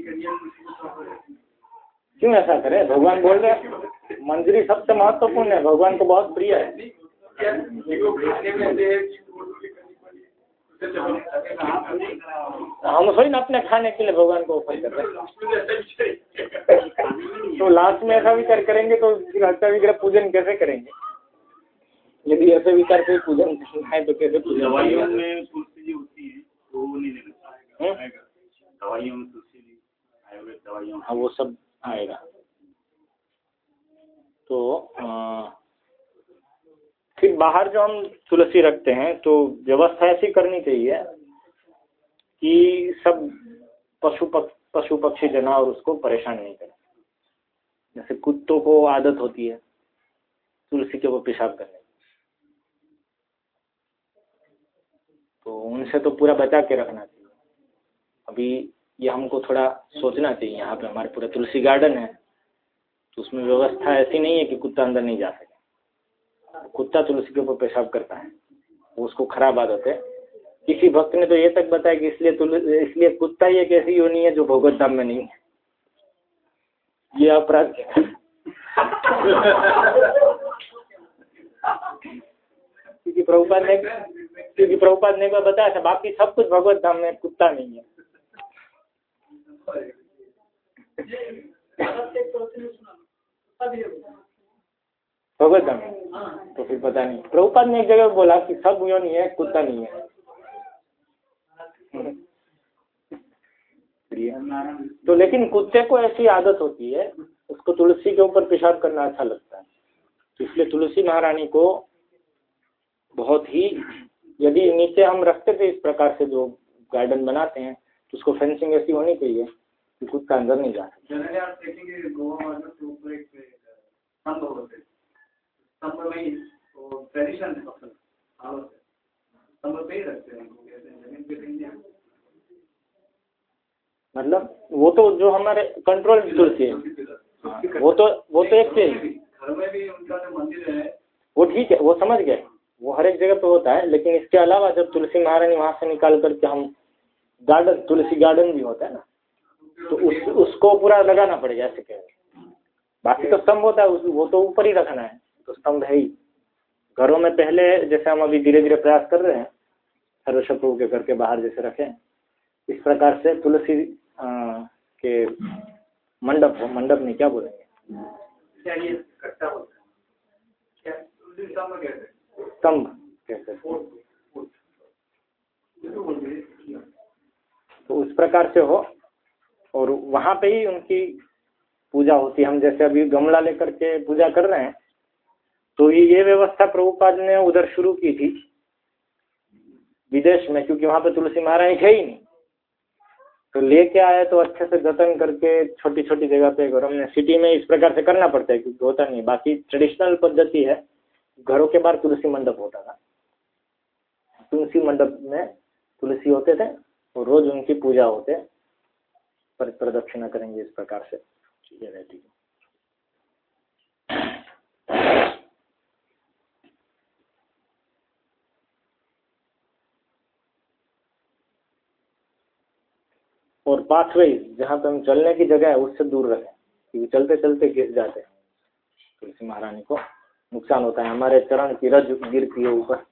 करें। क्यों ऐसा करे? भगवान बोल रहे हैं मंजरी सबसे महत्वपूर्ण है। भगवान को बहुत प्रिय है। हम थोड़ी ना अपने खाने के लिए भगवान को ऑफ़र कर रहे हैं। ऐसा तो लास्ट में ऐसा विचार करेंगे तो फिर हत्या विग्रह पूजन कैसे करेंगे? यदि ऐसे विचार से पूजन है तो कैसे पूजन दवाइयों में तुलसी जी होती है तो वो नहीं लेना? दवाइयों में तुलसी जी आयुर्वेद दवाइयों हाँ वो सब आएगा। तो फिर बाहर जो हम तुलसी रखते हैं तो व्यवस्था ऐसी करनी चाहिए कि सब पशु पशु पक्षी जानवर उसको परेशान नहीं करें। जैसे कुत्तों को आदत होती है तुलसी के ऊपर पेशाब करने तो उनसे तो पूरा बचा के रखना चाहिए। अभी ये हमको थोड़ा सोचना चाहिए, यहाँ पे हमारे पूरा तुलसी गार्डन है तो उसमें व्यवस्था ऐसी नहीं है कि कुत्ता अंदर नहीं जा सके। कुत्ता तुलसी के ऊपर पेशाब करता है। उसको खराब आदत है। किसी भक्त ने तो ये तक बताया कि इसलिए तुल इसलिए कुत्ता ही एक ऐसी योनि है जो भगवत धाम में नहीं है। ये अपराध क्योंकि प्रभुपाद ने, क्योंकि प्रभुपाद ने बताया था, बाकी सब कुछ भगवत धाम में कुत्ता नहीं है। भगवत धाम तो फिर पता नहीं प्रभुपाद ने एक जगह बोला कि सब यो नहीं है कुत्ता नहीं है तो लेकिन कुत्ते को ऐसी आदत होती है उसको तुलसी के ऊपर पेशाब करना अच्छा लगता है तो इसलिए तुलसी महारानी को बहुत ही यदि नीचे हम रखते थे इस प्रकार से जो गार्डन बनाते हैं तो उसको फेंसिंग ऐसी होनी चाहिए कि कुत्ता अंदर नहीं जा सकता हैं ही है पसंद पे ही रखते हैं कहते हैं ज़मीन पे नहीं। मतलब वो तो जो हमारे कंट्रोल तुलसी है। हैं। वो तो वो तो एक चीज़। घर में भी उनका जो मंदिर है। वो ठीक है वो समझ गए। वो हर एक जगह पे होता है लेकिन इसके अलावा जब तुलसी महारानी वहाँ से निकाल करके हम गार्डन तुलसी गार्डन भी होता है ना तो उस उसको पूरा लगाना पड़ेगा ऐसे कह बाकी तो स्तंभ होता है वो तो ऊपर ही रखना है। तो स्तंभ है ही। घरों में पहले जैसे हम अभी धीरे धीरे प्रयास कर रहे हैं सर्वेश्वर प्रभु के घर के बाहर जैसे रखें इस प्रकार से तुलसी के मंडप हो मंडप नहीं क्या बोलेंगे? स्तंभ ये तो तो उस प्रकार से हो और वहाँ पे ही उनकी पूजा होती है। हम जैसे अभी गमला लेकर के पूजा कर रहे हैं तो ये ये व्यवस्था प्रभुपाद ने उधर शुरू की थी, विदेश में, क्योंकि वहाँ पे तुलसी महारानी है ही नहीं। तो लेके आए तो अच्छे से जतन करके छोटी छोटी जगह पे और हमने सिटी में इस प्रकार से करना पड़ता है, क्योंकि होता नहीं बाकी ट्रेडिशनल पद्धति है, घरों के बाहर तुलसी मंडप होता था। तुलसी मंडप में तुलसी होते थे और रोज उनकी पूजा होते पर प्रदक्षिणा करेंगे इस प्रकार से। चीज़ें रहती है और पाथवे जहाँ पे हम चलने की जगह है, उससे दूर रखें, क्योंकि चलते चलते गिर जाते हैं। तुलसी महारानी को नुकसान होता है, हमारे चरण की रज गिरती है ऊपर।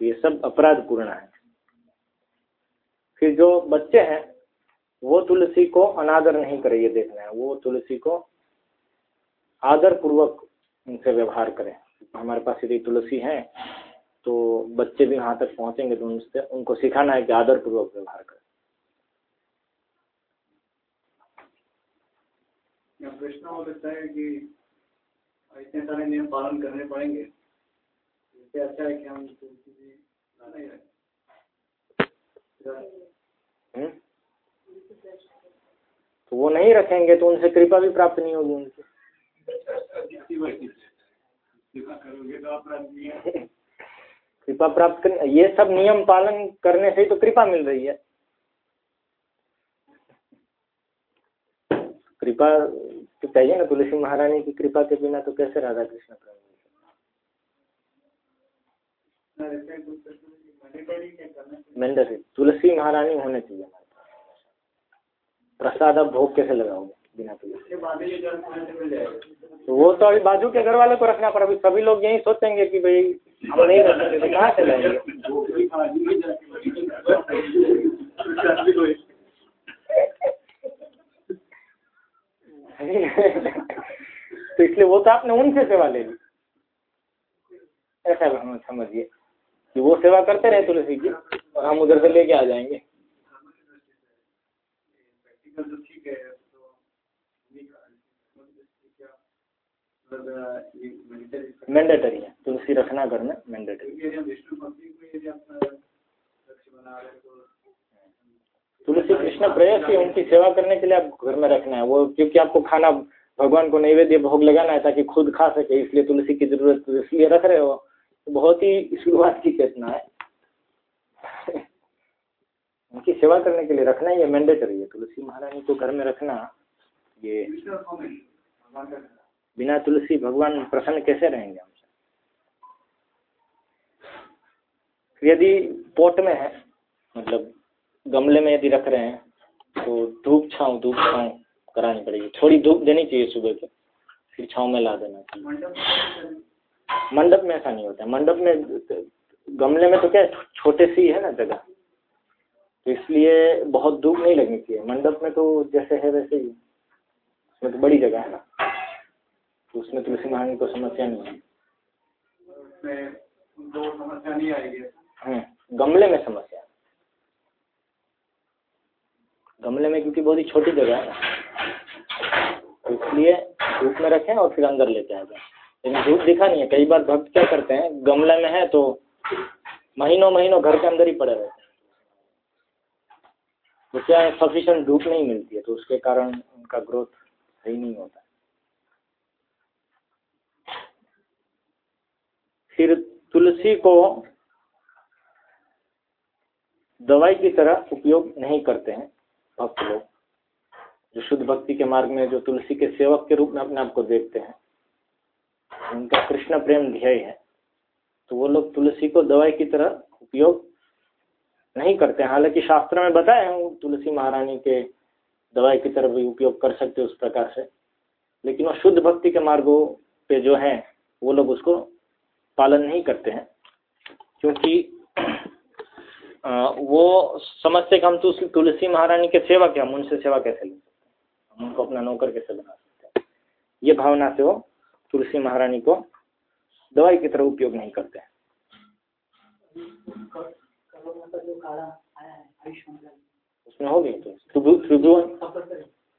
ये सब अपराध पूर्ण है। फिर जो बच्चे हैं, वो तुलसी को अनादर नहीं करे, ये देखना है। वो तुलसी को आदर पूर्वक उनसे व्यवहार करें। हमारे पास यदि तुलसी है तो बच्चे भी वहाँ तक पहुँचेंगे तो उनसे, उनको सिखाना है कि आदर पूर्वक व्यवहार करें या प्रश्न हो सकता है कि इतने सारे नियम पालन करने पड़ेंगे। इससे अच्छा है कि हम तुलसी जी ना नहीं रखें। हम्म? तो वो नहीं रखेंगे तो उनसे कृपा भी प्राप्त नहीं होगी उनकी। करोगे तो कृपा प्राप्त कर ये सब नियम पालन करने से ही तो कृपा मिल रही है। कृपा तो चाहिए ना तुलसी महारानी की कृपा के बिना तो कैसे राधा कृष्ण प्रेम मैंडेटरी तुलसी महारानी होने चाहिए प्रसाद अब भोग कैसे लगाओगे बिना तुलसी? तो वो तो अभी बाजू के घर वाले को रखना पड़ा अभी सभी लोग यही सोचेंगे कि भाई हम नहीं रख सकते तो कहाँ से लाएँगे? तो इसलिए वो तो आपने उनसे सेवा ले ली। ऐसा हम समझिए कि वो सेवा करते रहे तुलसी की और हम उधर से लेके आ जाएँगे। प्रैक्टिकल तो ठीक है तो मैंडेटरी है तुलसी रखना में मैंडेटरी तुलसी कृष्ण प्रेयस ही उनकी सेवा करने के लिए आप घर में रखना है। वो, क्योंकि आपको खाना, भगवान को नैवेद्य भोग लगाना है ताकि खुद खा सके, इसलिए तुलसी की ज़रूरत तो इसलिए रख रहे हो। तो बहुत ही शुरुआत की चेतना है। उनकी सेवा करने के लिए रखना ये मैंडेटरी है। तुलसी महारानी को घर में रखना, ये बिना तुलसी भगवान प्रसन्न कैसे रहेंगे हमसे यदि पोट में है मतलब गमले में यदि रख रहे हैं तो धूप छाँव धूप छाँव करानी पड़ेगी। थोड़ी धूप देनी चाहिए सुबह के फिर छाँव में ला देना। चाहिए मंडप में ऐसा नहीं होता मंडप में गमले में तो क्या छोटे सी है ना जगह तो इसलिए बहुत धूप नहीं लगनी चाहिए। मंडप में तो जैसे है वैसे ही उसमें तो बड़ी जगह है ना तो उसमें तुलसी महारानी को समस्या नहीं है। दो समस्या नहीं आएगी। हम्म, गमले में समस्या गमले में, क्योंकि बहुत ही छोटी जगह है। इसलिए धूप में रखें और फिर अंदर आ जाए लेकिन धूप दिखा नहीं है। कई बार भक्त क्या करते हैं, गमले में है तो महीनों महीनों घर के अंदर ही पड़े रहते हैं। तो क्या है सफिशेंट धूप नहीं मिलती है तो उसके कारण उनका ग्रोथ सही नहीं होता फिर तुलसी को दवाई की तरह उपयोग नहीं करते हैं। भक्त लोग जो शुद्ध भक्ति के मार्ग में, जो तुलसी के सेवक के रूप में अपने आप को देखते हैं, उनका कृष्ण प्रेम ध्येय है। तो वो लोग तुलसी को दवाई की तरह उपयोग नहीं करते हालाँकि शास्त्र में बताए हैं तुलसी महारानी के दवाई की तरह भी उपयोग कर सकते उस प्रकार से। लेकिन वो शुद्ध भक्ति के मार्गों पे जो है, वो लोग उसको पालन नहीं करते हैं। क्योंकि वो समझते कि हम तो तुलसी महारानी के सेवा क्या हम उनसे सेवा कैसे ले हम उनको अपना नौकर कैसे बना सकते हैं? ये भावना से वो तुलसी महारानी को दवाई की तरह उपयोग नहीं करते हैं। उसमें हो गई तो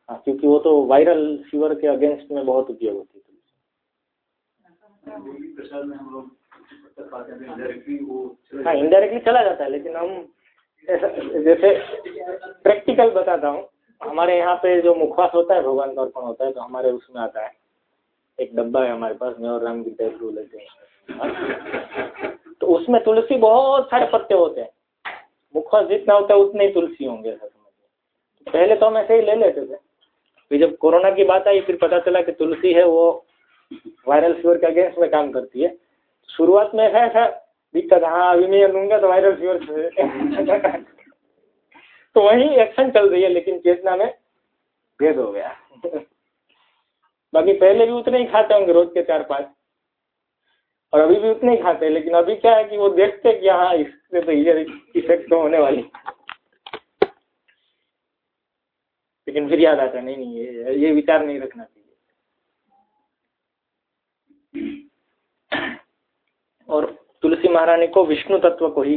हाँ क्योंकि वो तो वायरल फीवर के अगेंस्ट में बहुत उपयोग होती है। हाँ इनडायरेक्टली चला जाता है, लेकिन हम ऐसा, जैसे प्रैक्टिकल बताता हूँ। हमारे यहाँ पे जो मुखवास होता है, भगवान का अर्पण होता है तो हमारे उसमें आता है। एक डब्बा है हमारे पास, में और राम की टाइप लेते हैं। तो उसमें तुलसी बहुत सारे पत्ते होते हैं। मुखवास जितना होता है, उतने ही तुलसी होंगे समझिए। पहले तो हम ऐसे ही ले लेते थे। फिर जब कोरोना की बात आई, फिर पता चला कि तुलसी है, वो वायरल फीवर के अगेंस्ट में काम करती है। शुरुआत में ऐसा ऐसा दिक्कत हाँ अभी मैं लूँगा तो वायरल फीवर तो वही एक्शन चल रही है, लेकिन चेतना में भेद हो गया। बाकी पहले भी उतने ही खाते होंगे रोज के चार, पाँच। और अभी भी उतने ही खाते हैं, लेकिन अभी क्या है कि वो देखते कि हाँ इससे तो ईयर इफ़ेक्ट तो होने वाली। लेकिन फिर याद आता नहीं नहीं, ये ये विचार नहीं रखना चाहिए। और तुलसी महारानी को विष्णु तत्व को ही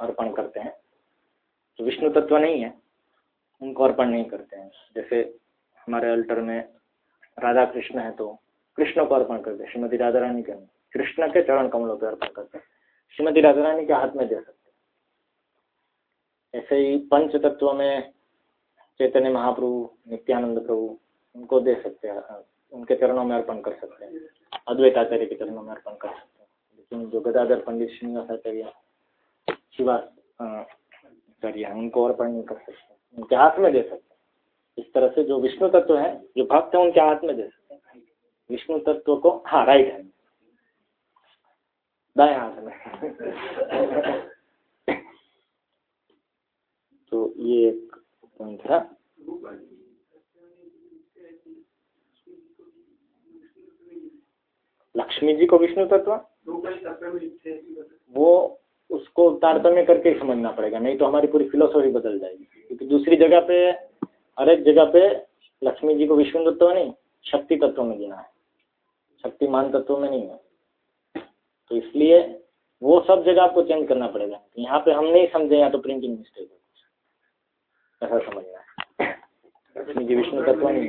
अर्पण करते हैं। तो विष्णु तत्व नहीं है, उनको अर्पण नहीं करते हैं। जैसे हमारे अल्टर में राधा कृष्ण है तो कृष्ण को अर्पण करते हैं, श्रीमती राधा रानी के कृष्ण के चरण कमलों पर अर्पण करते हैं। श्रीमती राधा रानी के हाथ में दे सकते हैं। ऐसे ही पंच तत्व में चैतन्य महाप्रभु, नित्यानंद प्रभु, उनको दे सकते हैं, उनके चरणों में अर्पण कर सकते हैं। अद्वैत आचार्य के चरणों में अर्पण कर सकते हैं। लेकिन जो गदाधर पंडित श्रीनिवास आचार्य शिवा आचार्य उनको अर्पण नहीं कर सकते उनके हाथ में दे सकते इस तरह से जो विष्णु तत्व है, जो भक्त है, उनके हाथ में दे सकते हैं। विष्णु तत्व को हाँ राइट हैंड दाएँ हाथ में। तो ये एक पॉइंट है। लक्ष्मी जी को विष्णु तत्व? वो उसको तारतम्य करके ही समझना पड़ेगा, नहीं तो हमारी पूरी फिलोसॉफी बदल जाएगी। क्योंकि दूसरी जगह पे, हर एक जगह पे लक्ष्मी जी को विष्णु तत्व नहीं, शक्ति तत्व में गिना है। शक्तिमान तत्व में नहीं है। तो इसलिए वो सब जगह आपको चेंज करना पड़ेगा। यहाँ पे हम नहीं समझे या तो प्रिंटिंग मिस्टेक है ऐसा समझना है। लक्ष्मी जी, विष्णु तत्व नहीं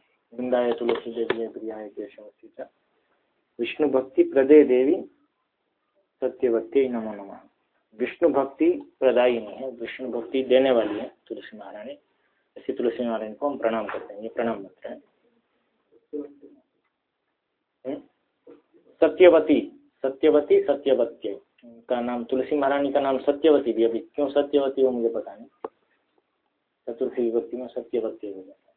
वृंदाय तुलसी देवी प्रियाय केशवती विष्णु भक्ति प्रदय देवी सत्यवती नमो नमः। विष्णु भक्ति प्रदायिनी है, विष्णु भक्ति देने वाली है, तुलसी महारानी। ऐसी तुलसी नारायण को हम प्रणाम करते हैं, ये प्रणाम मंत्र है। हम्म? सत्यवती सत्यवती, सत्यवत्य। का नाम, तुलसी महारानी का नाम सत्यवती भी अभी क्यों सत्यवती हो मुझे पता नहीं। चतुर्थी विभक्ति में सत्यवती हो जाता है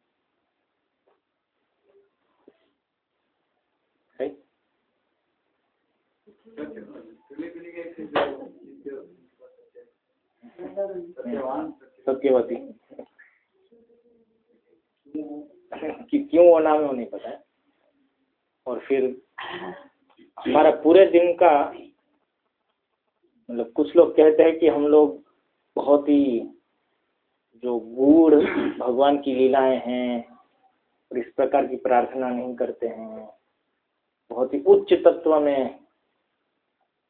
सत्यवती। कि क्यों वो नाम है, वो नहीं पता है। और फिर हमारा पूरे दिन का मतलब कुछ लोग कहते हैं कि हम लोग बहुत ही जो गूढ़ भगवान की लीलाएँ हैं और इस प्रकार की प्रार्थना नहीं करते हैं, बहुत ही उच्च तत्व में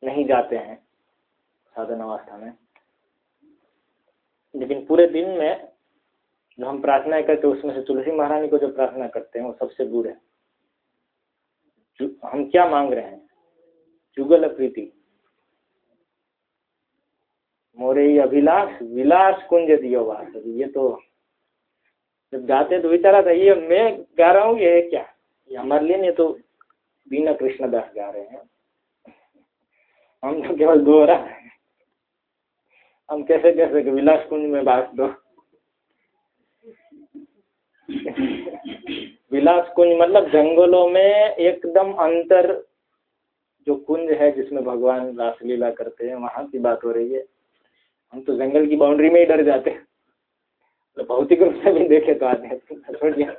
नहीं जाते हैं। साधन अवस्था में। लेकिन पूरे दिन में जो हम प्रार्थना करते हैं, उसमें से तुलसी महारानी को जो प्रार्थना करते हैं, वो सबसे दूर है। हम क्या मांग रहे हैं? जुगल प्रीति। मोरे अभिलाष, विलास कुंज दियो वास। ये तो जब गाते तो विचारा था ये मैं गा रहा हूँ, ये क्या? ये हमारे लिए नहीं तो बीना कृष्णदास गा रहे हैं। हम तो केवल दोहरा हम कैसे कह कैसे विलास कुंज में बास दो विलास कुंज मतलब जंगलों में एकदम अंतर जो कुंज है जिसमें भगवान रासलीला करते हैं, वहाँ की बात हो रही है। हम तो जंगल की बाउंड्री में ही डर जाते हैं। तो भौतिक रूप से भी देखे तो आते हैं।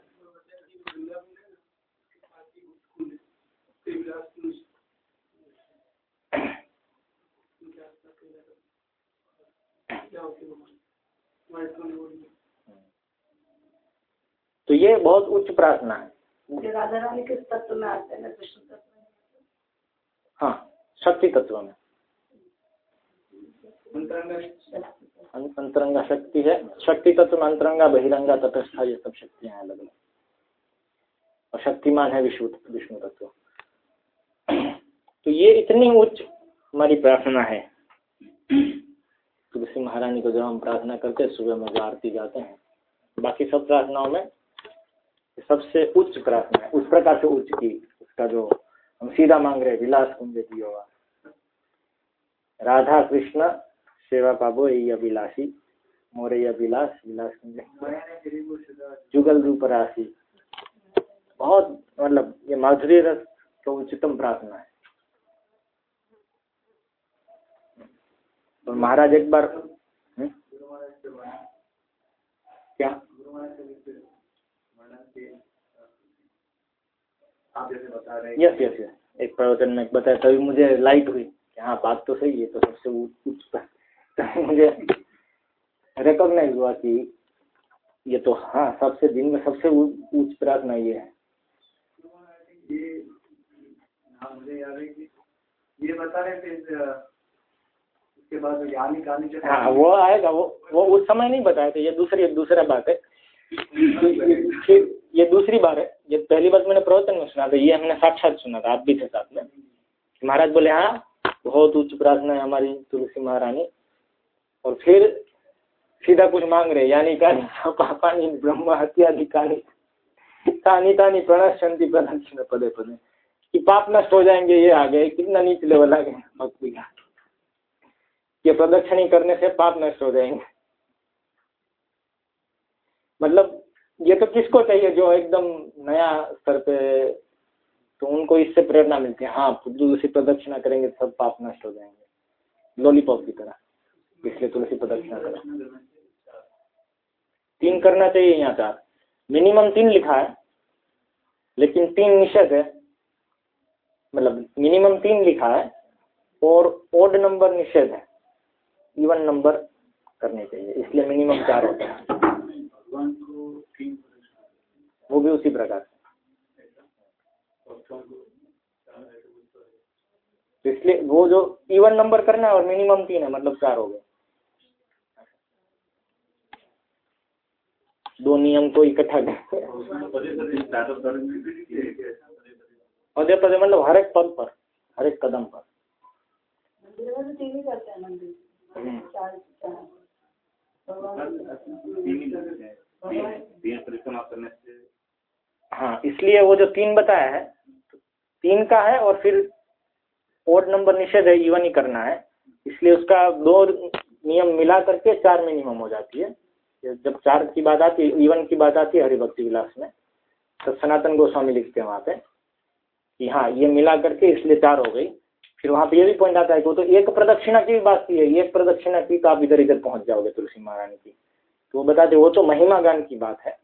तो ये बहुत उच्च प्रार्थना है। राधा रानी किस तत्व में आते हैं कृष्ण तत्व हाँ। शक्ति तत्व में। अंतरंगा शक्ति है। शक्ति तत्व में अंतरंगा बहिरंगा तटस्था ये सब शक्तियाँ अलग अलग और शक्तिमान है विष्णु विष्णु तत्व। तो ये इतनी उच्च हमारी प्रार्थना है। तुलसी महारानी को जब हम प्रार्थना करते हैं, सुबह में जो आरती गाते हैं, बाकी सब प्रार्थनाओं में सबसे उच्च प्रार्थना है, उस प्रकार से उच्च की उसका जो हम सीधा मांग रहे विलास कुंज होगा राधा कृष्ण, सेवा पाबो यही अभिलाषी मोरे अभिलाष विलास कुंज। जुगल रूप राशि। बहुत मतलब ये माधुरी रस तो उच्चतम प्रार्थना है। और महाराज एक बार, हुँ? क्या? यस यस यस एक प्रवचन में बताया, तभी मुझे लाइट हुई हाँ बात तो सही है तो सबसे तो मुझे रिकॉग्नाइज हुआ कि ये तो हाँ सबसे, दिन में सबसे उच्च प्रार्थना ये है। ये ये बता रहे थे उसके बाद यानी हाँ वो आएगा वो वो उस समय नहीं बताए थे ये दूसरी दूसरा बात है। ये दूसरी बार है ये पहली बार मैंने प्रवचन में सुना था ये हमने साक्षात सुना था आप भी थे साथ में। महाराज बोले हाँ बहुत उच्च प्रार्थना है हमारी तुलसी महारानी। और फिर सीधा कुछ मांग रहे यानी कानी पापानी ब्रह्म हत्यादि कानी तानी तानी प्रणश्यंती प्रदक्षिण पदे पदे। कि पाप नष्ट हो जाएँगे ये आ गए कितना नीच लेवल आ गए भक्ति का ये प्रदक्षिणी करने से पाप नष्ट हो जाएँगे। मतलब ये तो किसको चाहिए जो एकदम नया स्तर पे तो उनको इससे प्रेरणा मिलती है। हाँ तुलसी प्रदक्षिणा करेंगे सब पाप नष्ट हो जाएँगे। लॉलीपॉप की तरह। इसलिए तुलसी प्रदक्षिणा करें। तीन करना चाहिए यहाँ चार। मिनिमम तीन लिखा है, लेकिन तीन निषेध है। मतलब मिनिमम तीन लिखा है और ओड नंबर निषेध है। इवन नंबर करने चाहिए, इसलिए मिनिमम चार होता है। वो भी उसी प्रकार से। इसलिए वो जो इवन नंबर करना है और मिनिमम तीन है मतलब चार हो गए। दो नियम को इकट्ठा करते पदे पदे मतलब हर एक पद पर, हर एक कदम पर। तीन ही, इसलिए वो जो तीन बताया है, तीन का है और फिर ओड नंबर निषेध है इवन ही करना है। इसलिए उसका दो नियम मिला करके चार मिनिमम हो जाती है। जब चार की बात आती है इवन की बात आती है, हरिभक्ति विलास में तो सनातन गोस्वामी लिखते हैं वहाँ पे कि हाँ ये मिला करके इसलिए चार हो गई। फिर वहाँ पे ये भी पॉइंट आता है कि वो तो एक प्रदक्षिणा की भी बात की है एक प्रदक्षिणा की तो आप इधर इधर पहुँच जाओगे तुलसी महारानी की। तो वो बताते वो तो महिमा गान की बात है।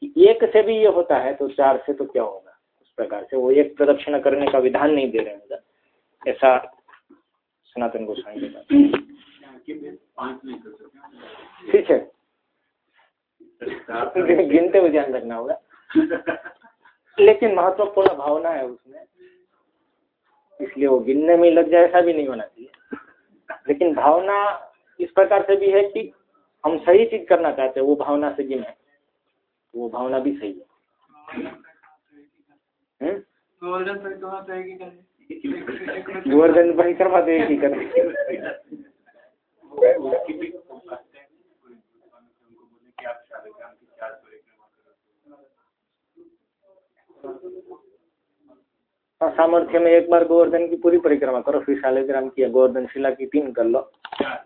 कि एक से भी ये होता है तो चार से तो क्या होगा? उस प्रकार से वो एक प्रदक्षिणा करने का विधान नहीं दे रहे हैं उधर। ऐसा सनातन गोस्वामी के बात ठीक है। गिनते हुए ध्यान रखना होगा। लेकिन महत्वपूर्ण भावना है उसमें इसलिए वो गिनने में लग जाए ऐसा भी नहीं होना चाहिए। लेकिन भावना इस प्रकार से भी है कि हम सही चीज़ करना चाहते हैं वो भावना से गिने वो भावना भी सही है। हम्म? गोवर्धन परिक्रमा तो एक ही कर? हाँ सामर्थ्य में एक बार गोवर्धन की पूरी परिक्रमा करो फिर शालिग्राम की गोवर्धन शिला की तीन कर लो।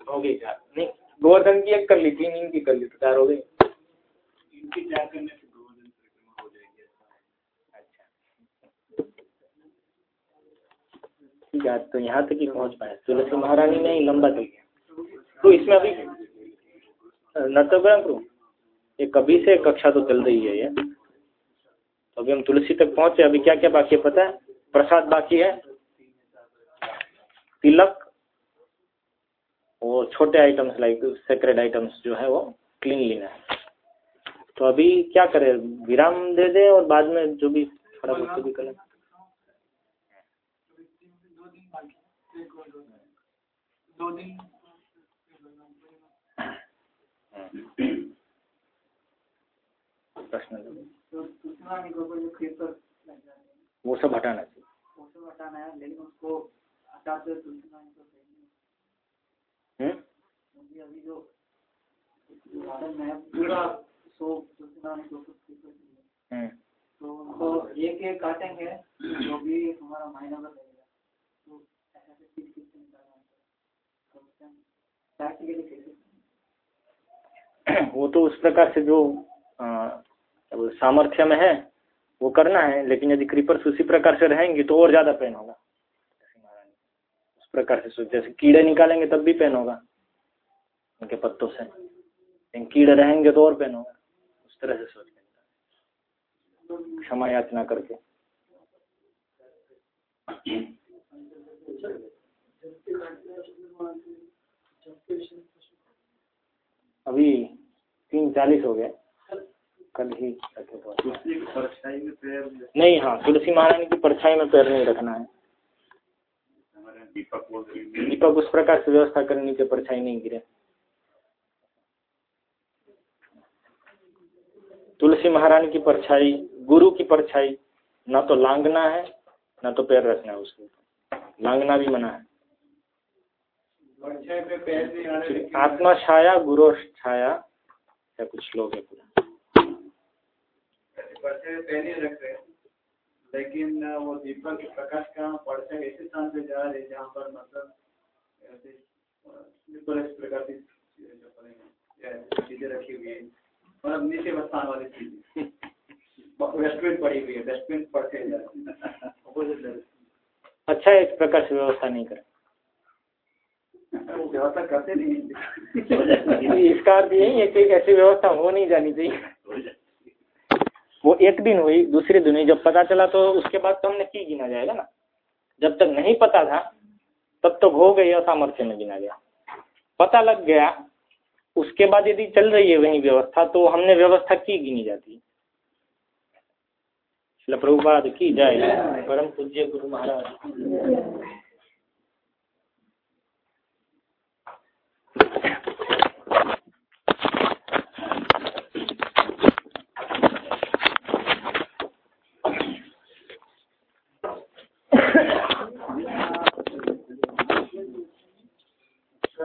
हो गई चार। नहीं गोवर्धन की एक कर ली तीन इनकी कर ली तो चार हो गई। इनकी चार करने से गोवर्धन परिक्रमा हो जाएगी अच्छा। ठीक है तो यहाँ तक ही पहुँच पाए। तुलसी महारानी ने ही लंबा चल गया। तो इसमें अभी नर्तव्य ये कभी से कक्षा तो चल रही है ये। तो अभी हम तुलसी तक पहुँचे अभी क्या क्या बाकी पता है? प्रसाद बाकी है। तिलक और छोटे आइटम्स लाइक सेक्रेड आइटम्स जो है वो क्लीन लेना है। तो अभी क्या करें? विराम दे दें और बाद में जो भी थोड़ा बहुत भी करें। प्रश्न। वो सब हटाना चाहिए। वो हटाना है लेकिन उसको हटाते अभी जो गार्डन है पूरा सो। तो उनको एक एक काटेंगे जो भी हमारा महीना भर ऐसा चीज़ किससे निकालना उससे हम प्रैक्टिकली कैसे? वो उस प्रकार से जो सामर्थ्य में है वो करना है, लेकिन यदि क्रीपर्स उसी प्रकार से रहेंगी तो और ज़्यादा पेन होगा। उस प्रकार से सोच, जैसे कीड़े निकालेंगे, तब भी पेन होगा। उनके पत्तों से। लेकिन कीड़े रहेंगे तो और पेन होगा। उस तरह से सोच क्षमा याचना करके। अभी तीन चालीस हो गए कल ही नहीं हाँ तुलसी महारानी की परछाई में पैर नहीं रखना है। दीपक उस प्रकार से व्यवस्था करनी के परछाई नहीं गिरे। तुलसी महारानी की परछाई गुरु की परछाई ना तो लांगना है ना तो पैर रखना है उसके ऊपर। लांगना भी मना है। पे आत्मा छाया गुरु छाया या कुछ लोग है पूरा। परछाई पे नहीं रख रहे लेकिन वो दीपक के प्रकाश का परछाई ऐसे स्थान पे जा रहे जहाँ पर मतलब बिल्कुल इस प्रकार की चीज़ें रखी हुई है मतलब नीचे स्थान वाली चीज़ें। डस्टबिन पड़ी हुई है डस्टबिन पड़ते जा हैं अच्छा इस प्रकार से व्यवस्था नहीं करें। व्यवस्था करते नहीं इसका अर्थ यही है कि ऐसी व्यवस्था हो नहीं जानी चाहिए। वो एक दिन हुई, दूसरे दिन हुई। जब पता चला तो उसके बाद तो हमने की गिना जाएगा ना। जब तक नहीं पता था, तब तक हो गई असामर्थ्य में गिना गया। पता लग गया, उसके बाद यदि चल रही है वही व्यवस्था तो हमने व्यवस्था की गिनी जाती। है प्रभुपाद की जाए परम पूज्य गुरु महाराज।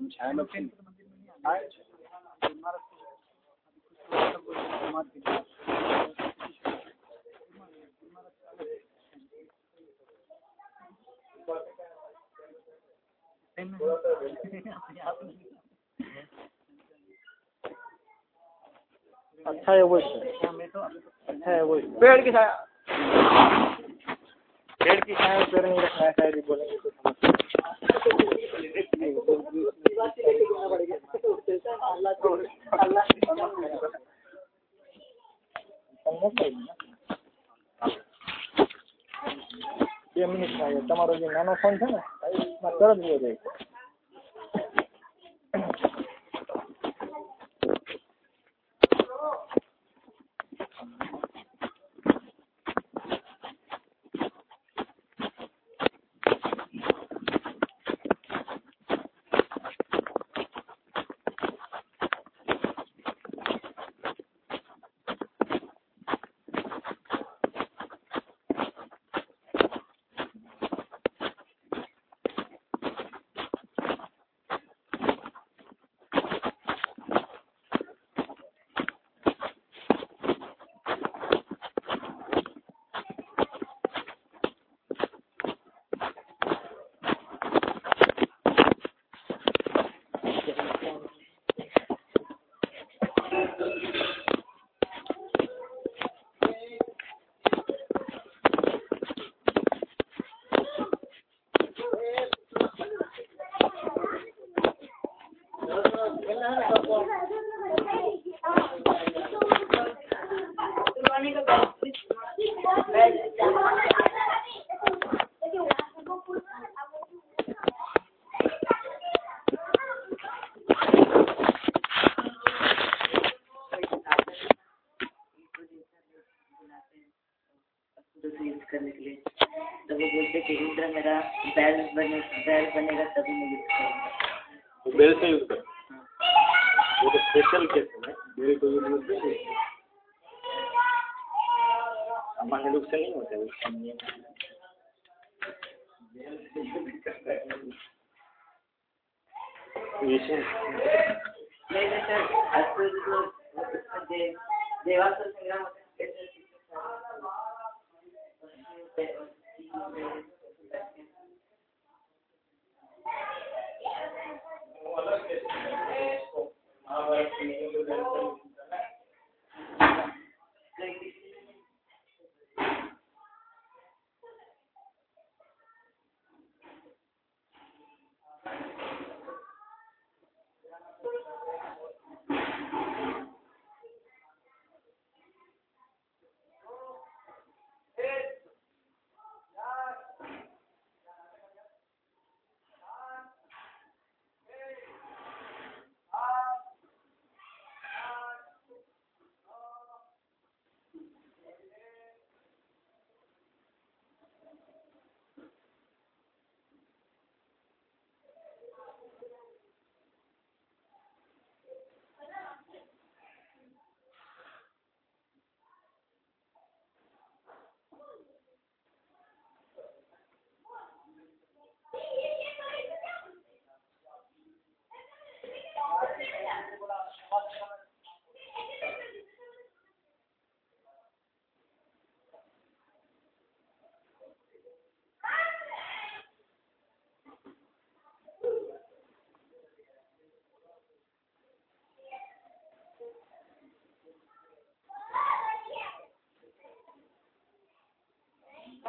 अच्छा 看看，还有，那多了没有的？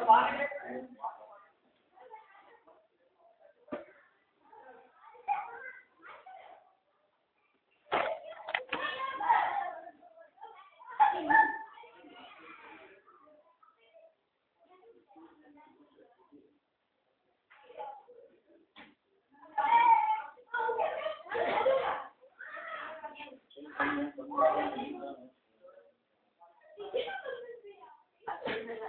A lot of different.